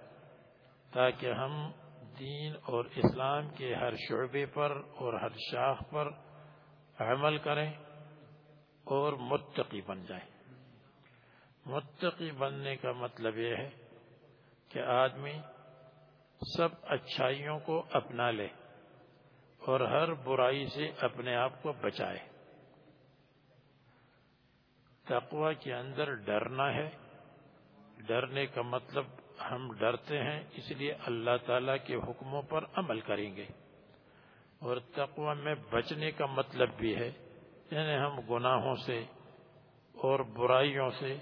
تاکہ ہم دین اور اسلام کے ہر شعبے پر اور ہر شاخ پر عمل کریں اور متقی بن جائیں۔ متقی بننے کا مطلب یہ ہے کہ آدمی سب اچھائیوں کو اپنا لے اور ہر برائی سے اپنے آپ کو بچائے۔ تقوی کے اندر ڈرنا ہے۔ ڈرنے کا مطلب ہم ڈرتے ہیں، اس لیے اللہ تعالی کے حکموں پر عمل کریں گے۔ اور تقوی میں بچنے کا مطلب بھی ہے یعنی ہم گناہوں سے اور برائیوں سے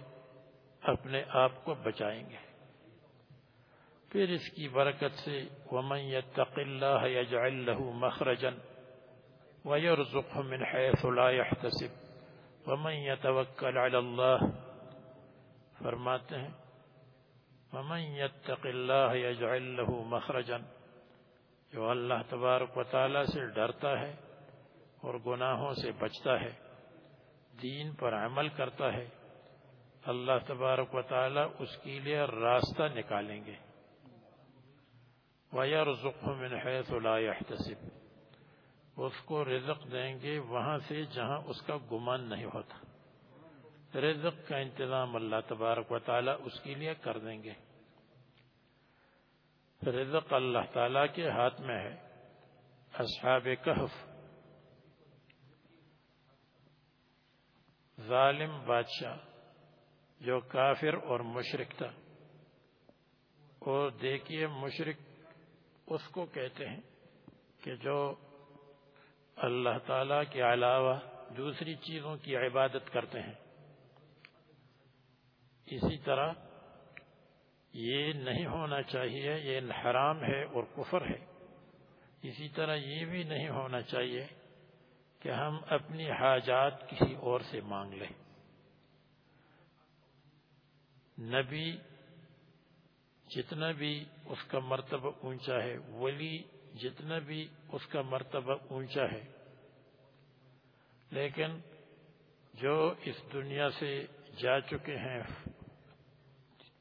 اپنے آپ کو بچائیں گے۔ پھر اس کی برکت سے، ومن يتق الله يجعل له مخرجا ويرزقه من حيث لا يحتسب۔ ومن يتوكل على الله، فرماتے ہیں ومن يتق الله يجعل له مخرجا، جو اللہ تبارک و تعالی سے ڈرتا ہے اور گناہوں سے بچتا ہے، دین پر عمل کرتا ہے، اللہ تبارک و تعالی اس کے لیے راستہ نکالیں گے۔ وَيَرْزُقْهُ مِنْ حَيْثُ لَا يَحْتَسِبْ۔ اس کو رزق دیں گے وہاں سے جہاں اس کا گمان نہیں ہوتا۔ رزق کا انتظام اللہ تبارک و تعالی اس کے لیے کر دیں گے۔ رزق اللہ تعالی کے ہاتھ میں ہے۔ اصحاب کہف۔ ظالم بادشاہ جو کافر اور مشرق تھا۔ اور دیکھیے مشرق اس کو کہتے ہیں کہ جو اللہ تعالی کے علاوہ دوسری چیزوں کی عبادت کرتے ہیں۔ اسی طرح یہ نہیں ہونا چاہیے، یہ حرام ہے اور کفر ہے۔ اسی طرح یہ بھی نہیں ہونا چاہیے کہ ہم اپنی حاجات کسی اور سے مانگ لیں۔ نبی جتنا بھی اس کا مرتبہ اونچا ہے، ولی جتنا بھی اس کا مرتبہ اونچا ہے، لیکن جو اس دنیا سے جا چکے ہیں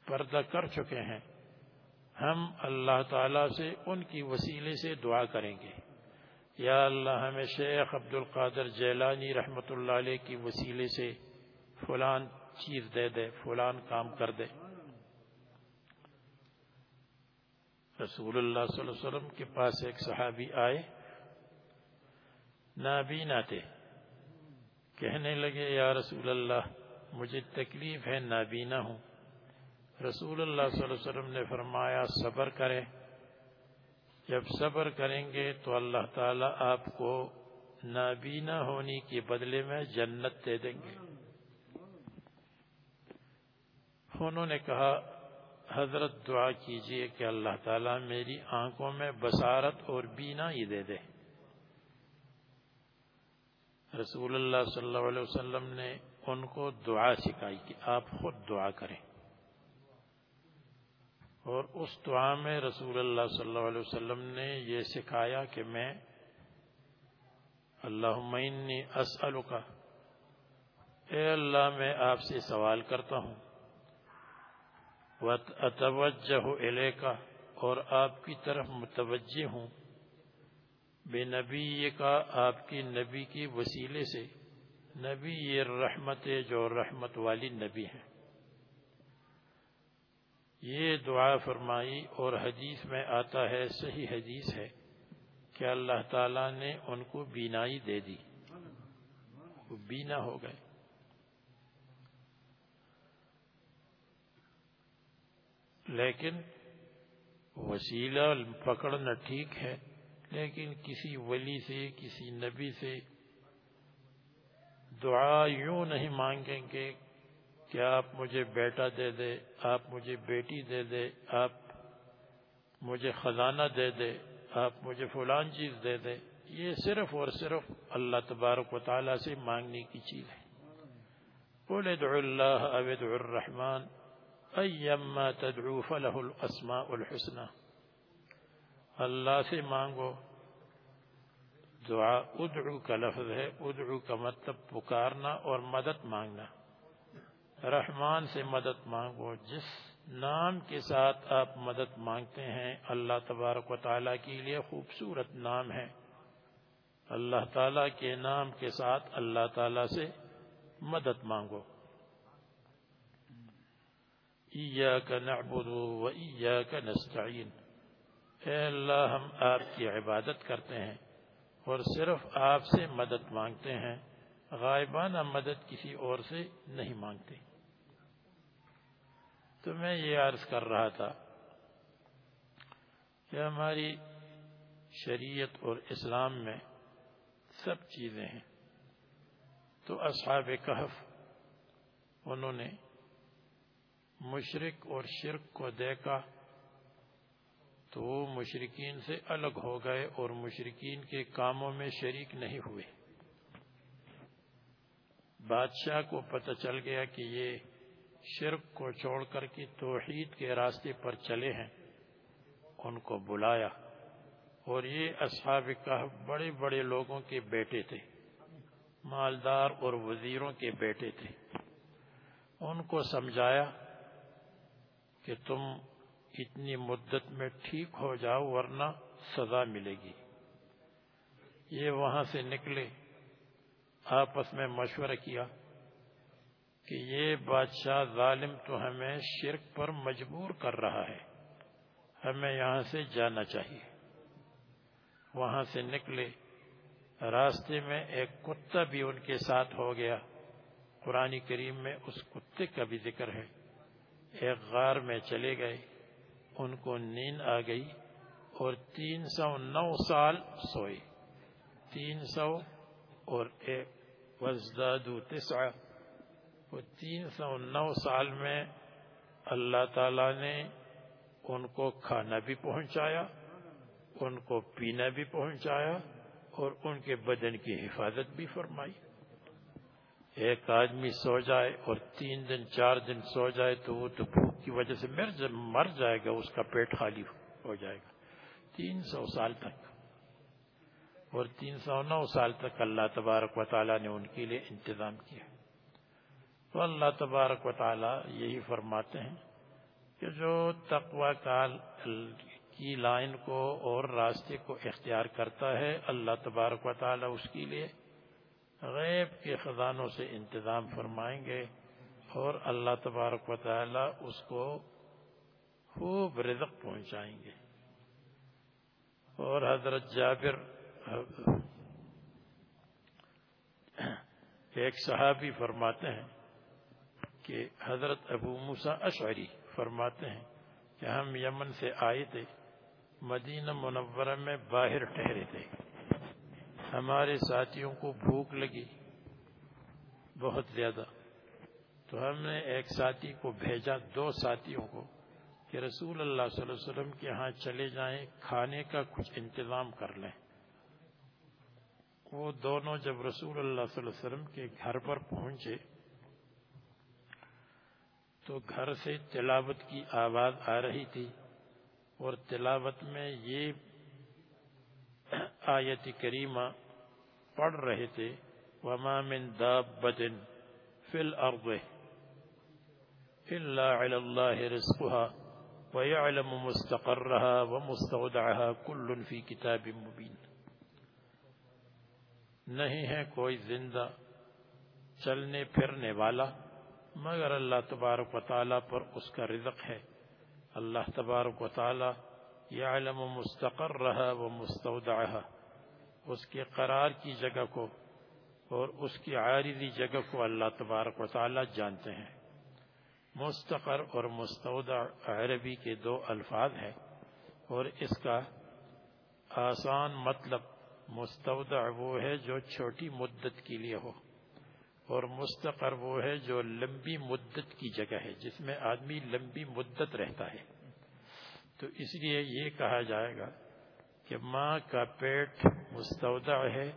پردہ کر چکے ہیں۔ ہم اللہ تعالی سے ان کی وسیلے سے دعا کریں گے۔ یا اللہ، ہمیں شیخ عبد القادر جیلانی رحمت اللہ علیہ کی وسیلے سے فلان چیز دے دے، فلان کام کر دے۔ رسول اللہ صلی اللہ علیہ وسلم کے پاس ایک صحابی آئے، نابینا تھے۔ کہنے لگے، یا رسول اللہ، مجھے تکلیف ہے، نابینا ہوں۔ رسول اللہ صلی اللہ علیہ وسلم نے فرمایا، صبر کرے جب صبر کریں گے تو اللہ تعالی آپ کو نابینا ہونے کے بدلے میں جنت دے دیں گے۔ انہوں نے کہا، حضرت دعا کیجیے کہ اللہ تعالیٰ میری آنکھوں میں بصارت اور بینا ہی دے دے۔ رسول اللہ صلی اللہ علیہ وسلم نے ان کو دعا سکھائی کہ آپ خود دعا کریں۔ اور اس دعا میں رسول اللہ صلی اللہ علیہ وسلم نے یہ سکھایا کہ میں اللہ اسألک۔ اے اللہ، میں آپ سے سوال کرتا ہوں۔ اتوجہ الیکا اور آپ کی طرف متوجہ ہوں۔ بے نبی کا آپ کی نبی کی وسیلے سے۔ نبی، یہ رحمت جو رحمت والی نبی ہے۔ یہ دعا فرمائی اور حدیث میں آتا ہے، صحیح حدیث ہے کہ اللہ تعالی نے ان کو بینائی دے دی۔ وہ بینا ہو گئے۔ لیکن وسیلہ پکڑنا ٹھیک ہے، لیکن کسی ولی سے، کسی نبی سے دعا یوں نہیں مانگیں گے کہ آپ مجھے بیٹا دے دے، آپ مجھے بیٹی دے دے، آپ مجھے خزانہ دے دے، آپ مجھے فلان چیز دے دے۔ یہ صرف اور صرف اللہ تبارک و تعالیٰ سے مانگنے کی چیز ہے۔ قل ادعو اللہ او ادعو الرحمن ایما تدعو فلہ الاسماء الحسنہ۔ اللہ سے مانگو، دعا، ادعو کا لفظ ہے، ادعو کا مطلب پکارنا اور مدد مانگنا۔ رحمان سے مدد مانگو، جس نام کے ساتھ آپ مدد مانگتے ہیں، اللہ تبارک و تعالیٰ کے لیے خوبصورت نام ہے۔ اللہ تعالیٰ کے نام کے ساتھ اللہ تعالیٰ سے مدد مانگو۔ ایاک نعبد و ایاک نستعین۔ اے اللہ، ہم آپ کی عبادت کرتے ہیں اور صرف آپ سے مدد مانگتے ہیں۔ غائبانہ مدد کسی اور سے نہیں مانگتے۔ تو میں یہ عرض کر رہا تھا کہ ہماری شریعت اور اسلام میں سب چیزیں ہیں۔ تو اصحاب کہف، انہوں نے مشرق اور شرک کو دیکھا تو وہ مشرقین سے الگ ہو گئے اور مشرقین کے کاموں میں شریک نہیں ہوئے۔ بادشاہ کو پتہ چل گیا کہ یہ شرک کو چھوڑ کر کے توحید کے راستے پر چلے ہیں، ان کو بلایا۔ اور یہ اصحاب کا بڑے بڑے لوگوں کے بیٹے تھے، مالدار اور وزیروں کے بیٹے تھے۔ ان کو سمجھایا کہ تم اتنی مدت میں ٹھیک ہو جاؤ، ورنہ سزا ملے گی۔ یہ وہاں سے نکلے۔ آپس میں مشورہ کیا کہ یہ بادشاہ ظالم تو ہمیں شرک پر مجبور کر رہا ہے۔ ہمیں یہاں سے جانا چاہیے۔ وہاں سے نکلے۔ راستے میں ایک کتا بھی ان کے ساتھ ہو گیا۔ قرآن کریم میں اس کتے کا بھی ذکر ہے۔ ایک غار میں چلے گئے۔ ان کو نیند آ گئی اور تین سو نو سال سوئے۔ تین سو اور ایک وزدادو تسعہ وہ تین سو نو سال میں اللہ تعالی نے ان کو کھانا بھی پہنچایا، ان کو پینا بھی پہنچایا اور ان کے بدن کی حفاظت بھی فرمائی۔ ایک آدمی سو جائے اور تین دن، چار دن سو جائے تو وہ تو بھوک کی وجہ سے مر جائے گا، اس کا پیٹ خالی ہو جائے گا۔ تین سو سال تک۔ اور تین سو نو سال تک اللہ تبارک و تعالیٰ نے ان کے لیے انتظام کیا۔ تو اللہ تبارک و تعالیٰ یہی فرماتے ہیں کہ جو تقوی کال کی لائن کو اور راستے کو اختیار کرتا ہے، اللہ تبارک و تعالیٰ اس کے لیے غیب کے خزانوں سے انتظام فرمائیں گے اور اللہ تبارک و تعالی اس کو خوب رزق پہنچائیں گے۔ اور حضرت جابر ایک صحابی فرماتے ہیں کہ حضرت ابو موسا اشعری فرماتے ہیں کہ ہم یمن سے آئے تھے، مدینہ منورہ میں باہر ٹھہرے تھے۔ ہمارے ساتھیوں کو بھوک لگی بہت زیادہ۔ تو ہم نے ایک ساتھی کو بھیجا، دو ساتھیوں کو، کہ رسول اللہ صلی اللہ علیہ وسلم کے ہاں چلے جائیں، کھانے کا کچھ انتظام کر لیں۔ وہ دونوں جب رسول اللہ صلی اللہ علیہ وسلم کے گھر پر پہنچے تو گھر سے تلاوت کی آواز آ رہی تھی اور تلاوت میں یہ آیت کریمہ پڑھ رہے تھے، وما من دابت فی الارض الا علی اللہ رزقها ويعلم مستقرها ومستودعها كل في کتاب مبین نہیں ہے کوئی زندہ چلنے پھرنے والا، مگر اللہ تبارک و تعالی پر اس کا رزق ہے۔ اللہ تبارک و تعالی یعلم مستقرها ومستودعها اس کے قرار کی جگہ کو اور اس کی عارضی جگہ کو اللہ تبارک و تعالی جانتے ہیں۔ مستقر اور مستودع عربی کے دو الفاظ ہیں اور اس کا آسان مطلب مستودع وہ ہے جو چھوٹی مدت کے لیے ہو اور مستقر وہ ہے جو لمبی مدت کی جگہ ہے، جس میں آدمی لمبی مدت رہتا ہے۔ تو اس لیے یہ کہا جائے گا کہ ماں کا پیٹ مستودع ہے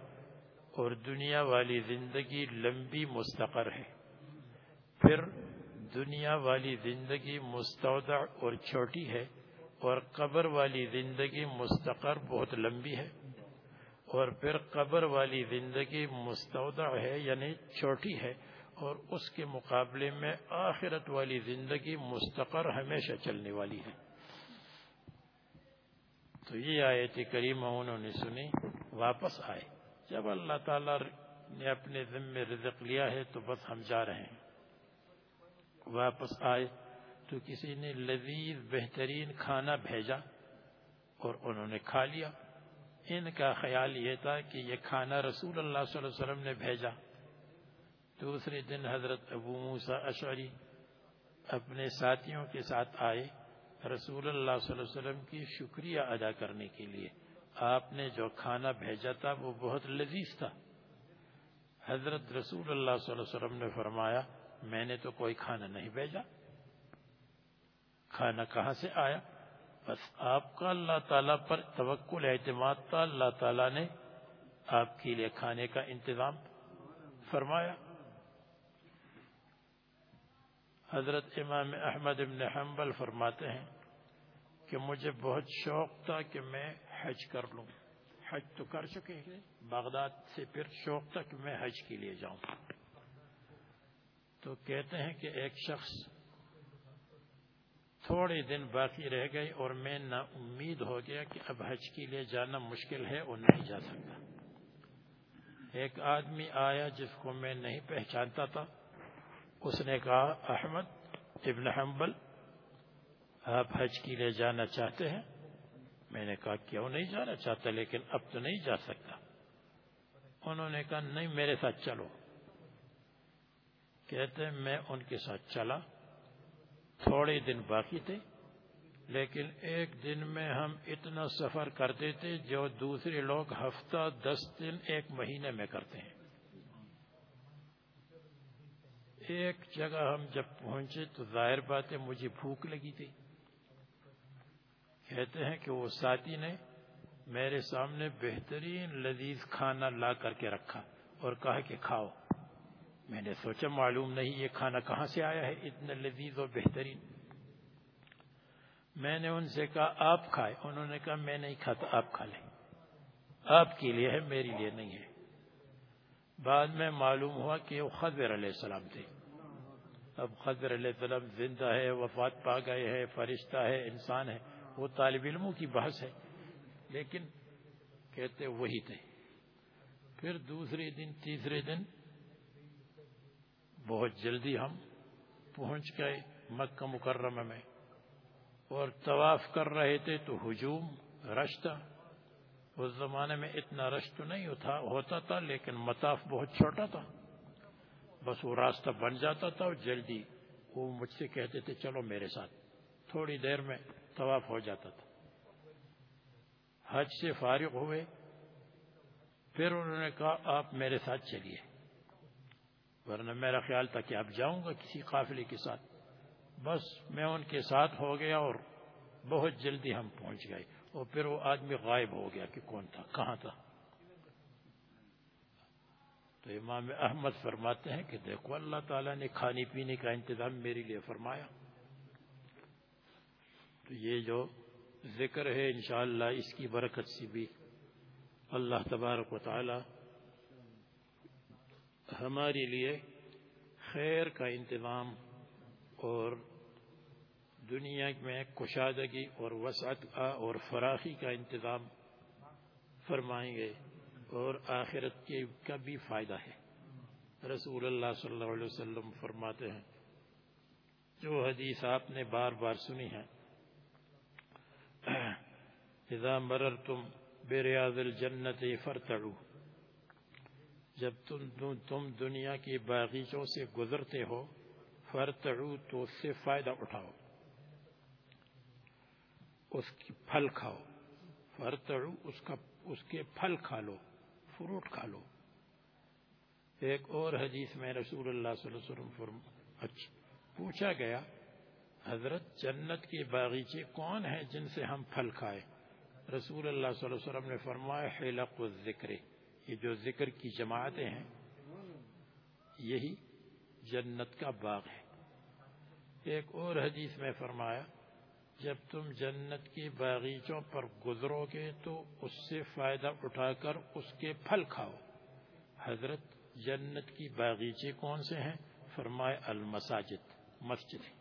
اور دنیا والی زندگی لمبی مستقر ہے۔ پھر دنیا والی زندگی مستودع اور چھوٹی ہے اور قبر والی زندگی مستقر بہت لمبی ہے۔ اور پھر قبر والی زندگی مستودع ہے یعنی چھوٹی ہے اور اس کے مقابلے میں آخرت والی زندگی مستقر ہمیشہ چلنے والی ہے۔ تو یہ آیت کریمہ انہوں نے سنی، واپس آئے۔ جب اللہ تعالی نے اپنے ذمے رزق لیا ہے تو بس ہم جا رہے ہیں۔ واپس آئے تو کسی نے لذیذ بہترین کھانا بھیجا اور انہوں نے کھا لیا۔ ان کا خیال یہ تھا کہ یہ کھانا رسول اللہ صلی اللہ علیہ وسلم نے بھیجا۔ دوسرے دن حضرت ابو موسا اشعری اپنے ساتھیوں کے ساتھ آئے رسول اللہ صلی اللہ علیہ وسلم کی شکریہ ادا کرنے کے لیے۔ آپ نے جو کھانا بھیجا تھا وہ بہت لذیذ تھا۔ حضرت رسول اللہ صلی اللہ علیہ وسلم نے فرمایا، میں نے تو کوئی کھانا نہیں بھیجا۔ کھانا کہاں سے آیا؟ بس آپ کا اللہ تعالیٰ پر توکل اعتماد تھا۔ اللہ تعالیٰ نے آپ کے لیے کھانے کا انتظام فرمایا۔ حضرت امام احمد ابن حنبل فرماتے ہیں کہ مجھے بہت شوق تھا کہ میں حج کر لوں۔ حج تو کر چکے ہیں۔ بغداد سے پھر شوق تھا کہ میں حج کے لیے جاؤں۔ تو کہتے ہیں کہ ایک شخص تھوڑے دن باقی رہ گئے اور میں نا امید ہو گیا کہ اب حج کے لیے جانا مشکل ہے اور نہیں جا سکتا۔ ایک آدمی آیا جس کو میں نہیں پہچانتا تھا۔ اس نے کہا، احمد ابن حنبل، آپ حج کے لیے جانا چاہتے ہیں؟ میں نے کہا، کیوں نہیں جانا چاہتا؟ لیکن اب تو نہیں جا سکتا۔ انہوں نے کہا، نہیں، میرے ساتھ چلو۔ کہتے ہیں، میں ان کے ساتھ چلا تھوڑے دن باقی تھے، لیکن ایک دن میں ہم اتنا سفر کرتے تھے جو دوسرے لوگ ہفتہ دس دن ایک مہینے میں کرتے ہیں۔ ایک جگہ ہم جب پہنچے تو ظاہر بات ہے مجھے بھوک لگی تھی۔ کہتے ہیں کہ وہ ساتھی نے میرے سامنے بہترین لذیذ کھانا لا کر کے رکھا اور کہا کہ کھاؤ۔ میں نے سوچا معلوم نہیں یہ کھانا کہاں سے آیا ہے۔ اتنا لذیذ اور بہترین۔ میں نے ان سے کہا، آپ کھائے انہوں نے کہا، میں نہیں کھاتا، آپ کھا لیں۔ آپ کے لیے ہے میری لیے نہیں ہے۔ بعد میں معلوم ہوا کہ وہ خضر علیہ السلام تھے۔ اب خضر علیہ السلام زندہ ہے، وفات پا گئے ہے فرشتہ ہے، انسان ہے۔ وہ طالب علموں کی بحث ہے۔ لیکن کہتے وہی تھے۔ پھر دوسرے دن، تیسرے دن بہت جلدی ہم پہنچ گئے مکہ مکرمہ میں اور طواف کر رہے تھے تو ہجوم رش تھا اس زمانے میں اتنا رش تو نہیں ہوتا تھا، لیکن مطاف بہت چھوٹا تھا۔ بس وہ راستہ بن جاتا تھا اور جلدی وہ مجھ سے کہتے تھے، چلو میرے ساتھ۔ تھوڑی دیر میں طواف ہو جاتا تھا۔ حج سے فارغ ہوئے۔ پھر انہوں نے کہا، آپ میرے ساتھ چلیے۔ ورنہ میرا خیال تھا کہ اب جاؤں گا کسی قافلے کے ساتھ۔ بس میں ان کے ساتھ ہو گیا اور بہت جلدی ہم پہنچ گئے۔ اور پھر وہ آدمی غائب ہو گیا کہ کون تھا، کہاں تھا۔ تو امام احمد فرماتے ہیں کہ دیکھو، اللہ تعالیٰ نے کھانے پینے کا انتظام میرے لیے فرمایا۔ تو یہ جو ذکر ہے انشاءاللہ اس کی برکت سے بھی اللہ تبارک و تعالی ہمارے لیے خیر کا انتظام اور دنیا میں کشادگی اور وسعت کا اور فراخی کا انتظام فرمائیں گے اور آخرت کے کا بھی فائدہ ہے۔ رسول اللہ صلی اللہ علیہ وسلم فرماتے ہیں، جو حدیث آپ نے بار بار سنی ہے، اذا مررتم بریاض الجنت فرتعو جب تم تم دنیا کی باغیچوں سے گزرتے ہو فرتعو تو اس سے فائدہ اٹھاؤ، اس کی پھل کھاؤ فرتعو اس کا اس کے پھل کھا لو، فروٹ کھا لو۔ ایک اور حدیث میں رسول اللہ صلی اللہ علیہ وسلم پوچھا گیا، حضرت جنت کے باغیچے کون ہیں جن سے ہم پھل کھائے؟ رسول اللہ صلی اللہ علیہ وسلم نے فرمایا، حلق الذکر۔ یہ جو ذکر کی جماعتیں ہیں، یہی جنت کا باغ ہے۔ ایک اور حدیث میں فرمایا، جب تم جنت کی باغیچوں پر گزرو گے تو اس سے فائدہ اٹھا کر اس کے پھل کھاؤ۔ حضرت، جنت کی باغیچے کون سے ہیں؟ فرمائے المساجد، مسجد۔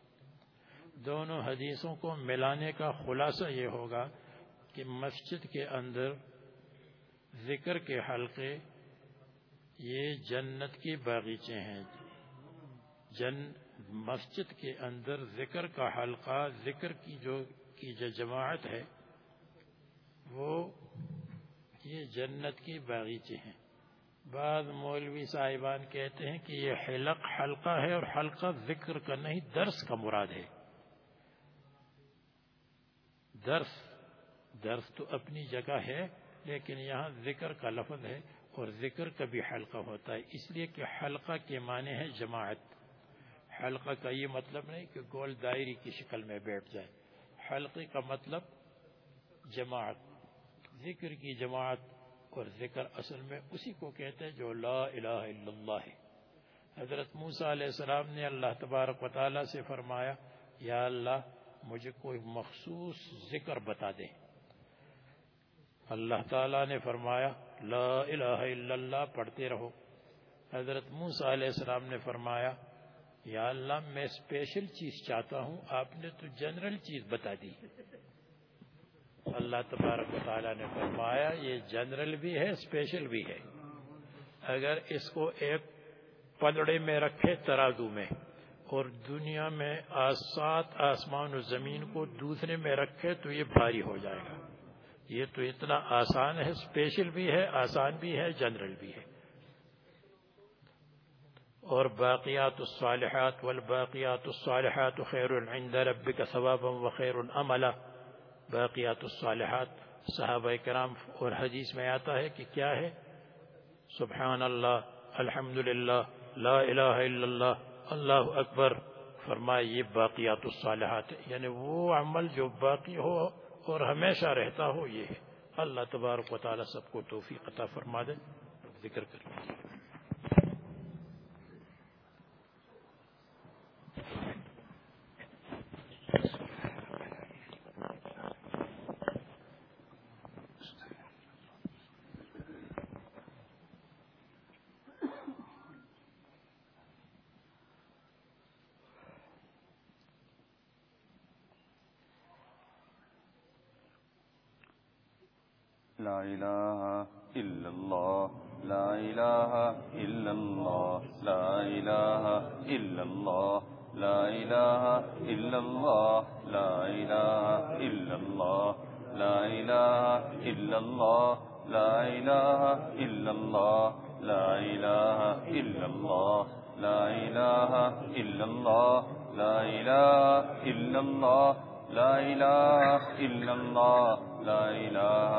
دونوں حدیثوں کو ملانے کا خلاصہ یہ ہوگا کہ مسجد کے اندر ذکر کے حلقے یہ جنت کی باغیچے ہیں۔ جن مسجد کے اندر ذکر کا حلقہ، ذکر کی جو کی جو جماعت ہے، وہ یہ جنت کی باغیچے ہیں۔ بعض مولوی صاحبان کہتے ہیں کہ یہ حلق حلقہ ہے اور حلقہ ذکر کا نہیں، درس کا مراد ہے۔ درس درس تو اپنی جگہ ہے۔ لیکن یہاں ذکر کا لفظ ہے اور ذکر کا بھی حلقہ ہوتا ہے۔ اس لیے کہ حلقہ کے معنی ہے جماعت۔ حلقہ کا یہ مطلب نہیں کہ گول دائری کی شکل میں بیٹھ جائے۔ حلقے کا مطلب جماعت۔ ذکر کی جماعت اور ذکر اصل میں اسی کو کہتے ہیں جو لا الہ الا اللہ ہے۔ حضرت موسیٰ علیہ السلام نے اللہ تبارک و تعالیٰ سے فرمایا، یا اللہ، مجھے کوئی مخصوص ذکر بتا دے۔ اللہ تعالیٰ نے فرمایا، لا الہ الا اللہ، پڑھتے رہو۔ حضرت موسیٰ علیہ السلام نے فرمایا، یا اللہ، میں اسپیشل چیز چاہتا ہوں، آپ نے تو جنرل چیز بتا دی۔ اللہ تبارک و تعالیٰ نے فرمایا، یہ جنرل بھی ہے اسپیشل بھی ہے۔ اگر اس کو ایک پلڑے میں رکھے ترازو میں، اور دنیا میں سات آسمان و زمین کو دوسرے میں رکھے، تو یہ بھاری ہو جائے گا۔ یہ تو اتنا آسان ہے اسپیشل بھی ہے، آسان بھی ہے جنرل بھی ہے۔ اور باقیات الصالحات والباقیات الصالحات خیر عند ربك ثوابا وخیر عملا۔ باقیات الصالحات صحابہ کرام اور حدیث میں آتا ہے کہ کیا ہے؟ سبحان اللہ الحمد للہ لا الہ الا اللہ اللہ اکبر۔ فرمائے یہ باقیات الصالحات یعنی وہ عمل جو باقی ہو اور ہمیشہ رہتا ہو یہ ہے۔ اللہ تبارک و تعالیٰ سب کو توفیق عطا فرما دے۔ ذکر کریں لا إله إلا الله لا إله إلا الله لا إله إلا الله لا إله إلا الله لا إله إلا الله لا إله إلا الله لا إله إلا الله لا إله إلا الله لا إله إلا الله لا إله إلا الله لا إله إلا الله لا إله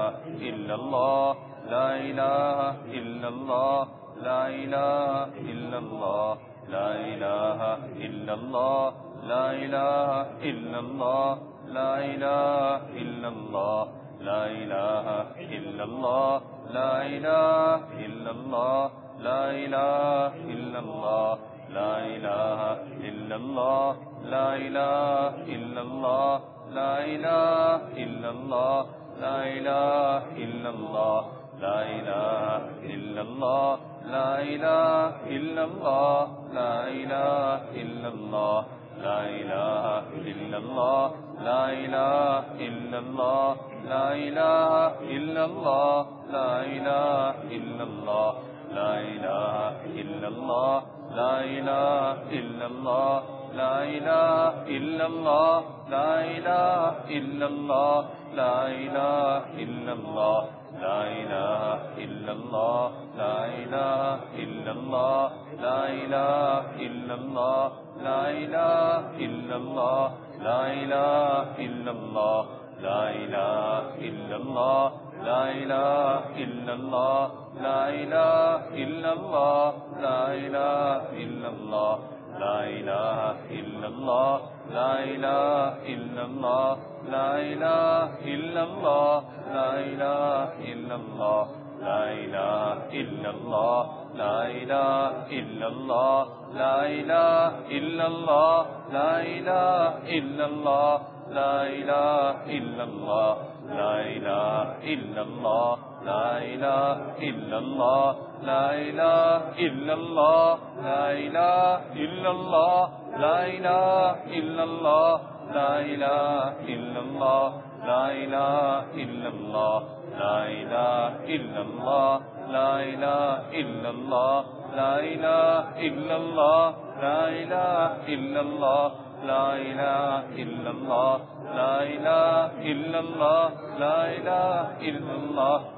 إلا الله لا إله إلا الله لا إله إلا الله لا إله إلا الله لا إله إلا الله لا إله إلا الله لا إله إلا الله لا إله إلا الله لا إله إلا الله لا إله إلا الله لا إله إلا الله لا إله إلا الله لا إله إلا الله لا إله إلا الله لا إله إلا الله لا إله إلا الله لا إله إلا الله لا إله إلا الله لا إله إلا الله لا إله إلا الله لا إله إلا الله لا إله إلا الله لا إله إلا الله لا إله إلا الله لا إله إلا الله لا إله إلا الله لا إله إلا الله لا إله إلا الله لا إله إلا الله لا إله إلا الله لا إله إلا الله لا إله إلا الله لا إله إلا الله لا إله إلا الله لا إله إلا الله لا إله إلا الله لا إله إلا الله لا إله إلا الله لا إله إلا الله لا إله إلا الله لا إله إلا الله لا إله إلا الله لا إله إلا الله لا إله إلا الله لا إله إلا الله لا إله إلا الله لا إله إلا الله لا إله إلا الله لا إله إلا الله لا إله إلا الله لا إله إلا الله لا إله إلا الله لا إله إلا الله لا إله إلا الله لا إله إلا الله لا إله إلا الله لا إله إلا الله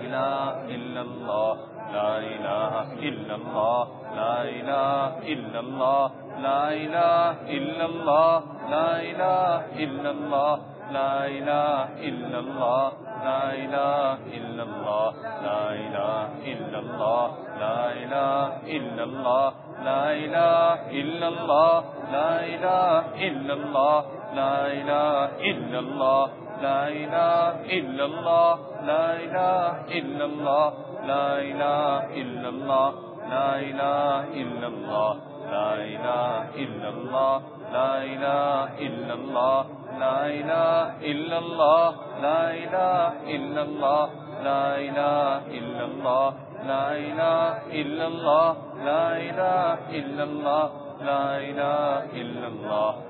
إله إلا الله لا إله إلا الله لا لا لا لا لا لا لا لا لا لا إله إلا الله لا إله إلا الله لا إله إلا الله لا إله إلا الله لا إله إلا الله لا إله إلا الله لا إله إلا الله لا إله إلا الله لا إله إلا الله لا إله إلا الله لا إله إلا الله لا إله إلا الله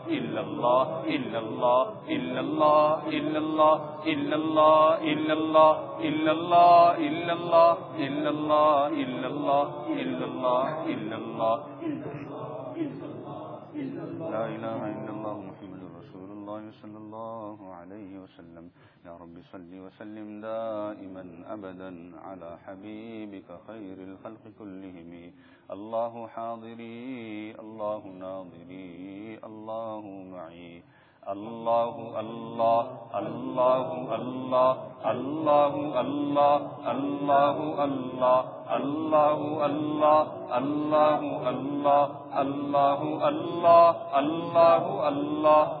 إلا الله إلا الله إلا الله إلا الله إلا الله إلا الله إلا الله إلا الله إلا الله إلا الله إلا الله إلا الله لا إله إلا صلى الله عليه وسلم يا رب صل وسلم دائما أبدا على حبيبك خير الخلق كلهم الله حاضري الله ناظري الله معي الله الله الله الله الله الله الله الله الله الله الله الله الله الله الله الله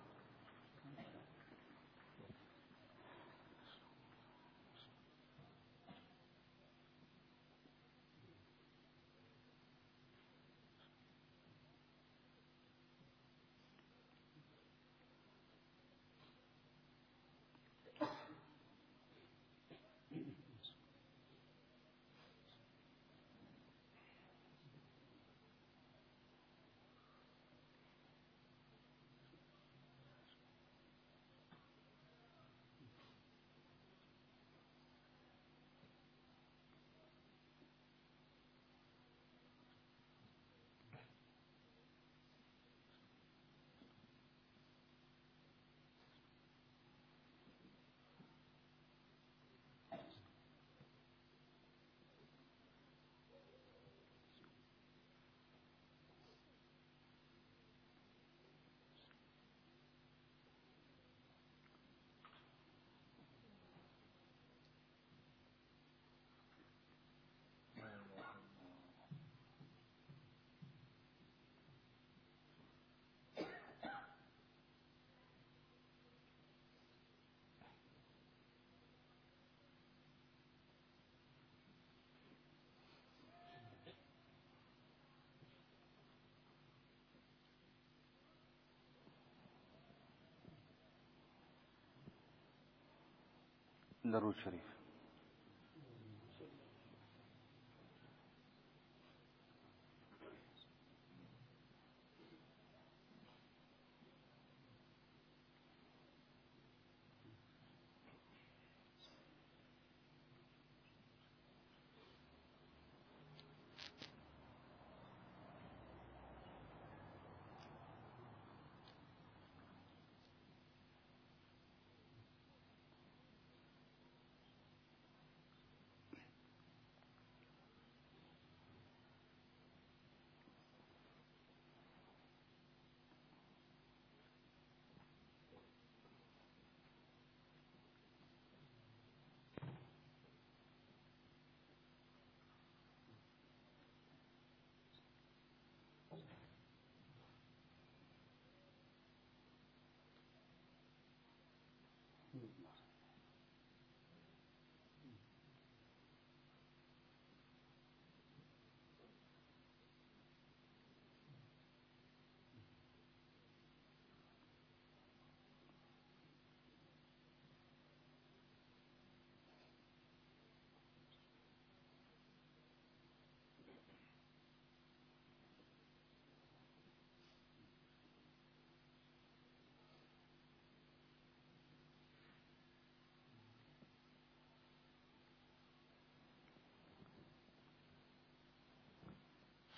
درود شریف۔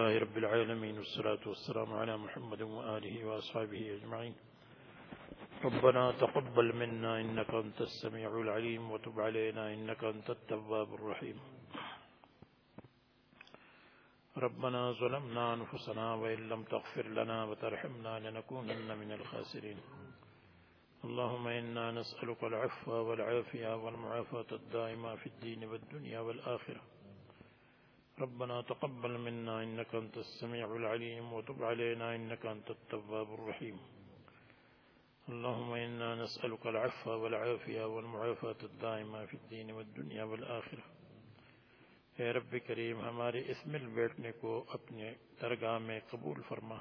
لله رب العالمين والصلاة والسلام على محمد وآله وأصحابه أجمعين. ربنا تقبل منا إنك أنت السميع العليم وتب علينا إنك أنت التواب الرحيم. ربنا ظلمنا أنفسنا وإن لم تغفر لنا وترحمنا لنكونن من الخاسرين. اللهم إنا نسألك العفو والعافية والمعافاة الدائمة في الدين والدنيا والآخرة. ربنا تقبل منا إنك أنت السميع العليم وتب علينا إنك أنت التواب الرحيم. اللهم إنا نسألك العفو والعافية والمعافاة الدائمة في الدين والدنيا والآخرة. اے رب کریم ہمارے اس مل بیٹھنے کو اپنے درگاہ میں قبول فرما۔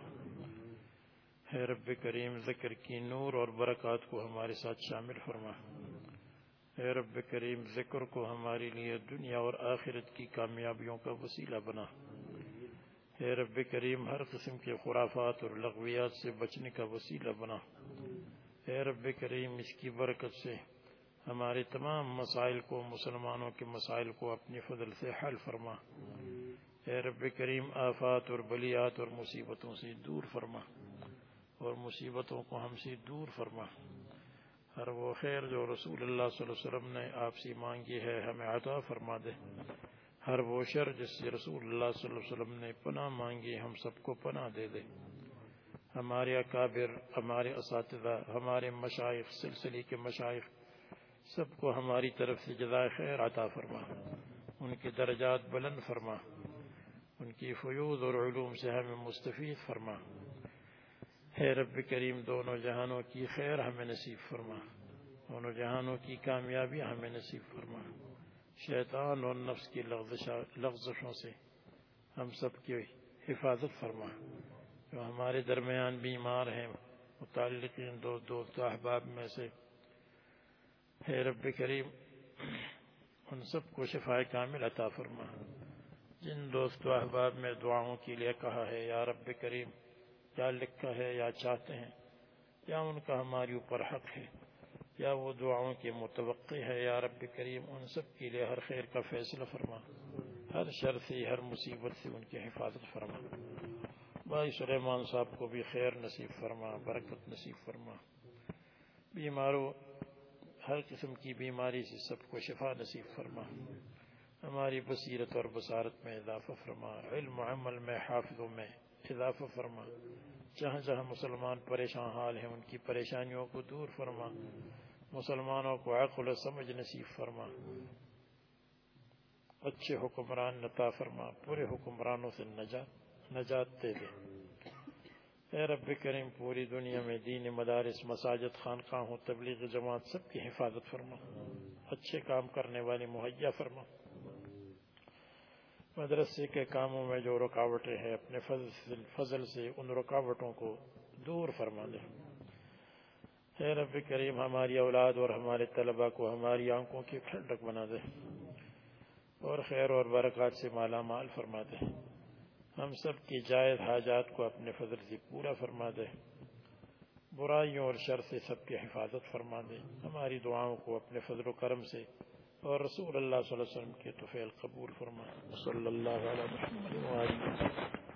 اے رب کریم، ذکر کی نور اور برکات کو ہمارے ساتھ شامل فرما۔ اے رب کریم، ذکر کو ہمارے لیے دنیا اور آخرت کی کامیابیوں کا وسیلہ بنا۔ اے رب کریم، ہر قسم کے خرافات اور لغویات سے بچنے کا وسیلہ بنا۔ اے رب کریم، اس کی برکت سے ہمارے تمام مسائل کو، مسلمانوں کے مسائل کو اپنی فضل سے حل فرما۔ اے رب کریم، آفات اور بلیات اور مصیبتوں سے دور فرما۔ اور مصیبتوں کو ہم سے دور فرما۔ ہر وہ خیر جو رسول اللہ صلی اللہ علیہ وسلم نے آپ سے مانگی ہے، ہمیں عطا فرما دے۔ ہر وہ شر جس سے رسول اللہ صلی اللہ علیہ وسلم نے پناہ مانگی، ہم سب کو پناہ دے دے۔ ہمارے اکابر، ہمارے اساتذہ، ہمارے مشائق سلسلے کے مشائق سب کو ہماری طرف سے جزائے خیر عطا فرما۔ ان کے درجات بلند فرما۔ ان کی فیوز اور علوم سے ہمیں مستفید فرما۔ ہے رب کریم، دونوں جہانوں کی خیر ہمیں نصیب فرما۔ دونوں جہانوں کی کامیابی ہمیں نصیب فرما۔ شیطان اور نفس کی لغزشوں سے ہم سب کی حفاظت فرما۔ جو ہمارے درمیان بیمار ہیں، متعلقین دو دوست احباب میں سے، ہے رب کریم، ان سب کو شفا کامل عطا فرما۔ جن دوست و احباب میں دعاؤں کے لیے کہا ہے، یا رب کریم کیا لکھا ہے یا چاہتے ہیں، یا ان کا ہماری اوپر حق ہے، یا وہ دعاؤں کے متوقع ہے، یا رب کریم ان سب کے لیے ہر خیر کا فیصلہ فرما۔ ہر شر سے، ہر مصیبت سے ان کی حفاظت فرما۔ بھائی سلیمان صاحب کو بھی خیر نصیب فرما، برکت نصیب فرما۔ بیماروں، ہر قسم کی بیماری سے سب کو شفا نصیب فرما۔ ہماری بصیرت اور بصارت میں اضافہ فرما۔ علم و عمل میں، حافظوں میں اضافہ فرما۔ جہاں جہاں مسلمان پریشان حال ہیں، ان کی پریشانیوں کو دور فرما۔ مسلمانوں کو عقل و سمجھ نصیب فرما۔ اچھے حکمران نتا فرما۔ پورے حکمرانوں سے نجات نجات دے دے۔ اے رب کریم، پوری دنیا میں دین مدارس، مساجد، خانقاہوں، تبلیغ جماعت سب کی حفاظت فرما۔ اچھے کام کرنے والی مہیا فرما۔ مدرسے کے کاموں میں جو رکاوٹیں ہیں، اپنے فضل سے ان رکاوٹوں کو دور فرما دے اے رب کریم، ہماری اولاد اور ہمارے طلبہ کو ہماری آنکھوں کی ٹھنڈک بنا دے اور خیر اور برکات سے مالا مال فرما دے ہم سب کی جائز حاجات کو اپنے فضل سے پورا فرما دے برائیوں اور شر سے سب کی حفاظت فرما دے ہماری دعاؤں کو اپنے فضل و کرم سے اور رسول اللہ صلی اللہ علیہ وسلم کے توفیل قبول فرما صلی اللہ علیہ وسلم۔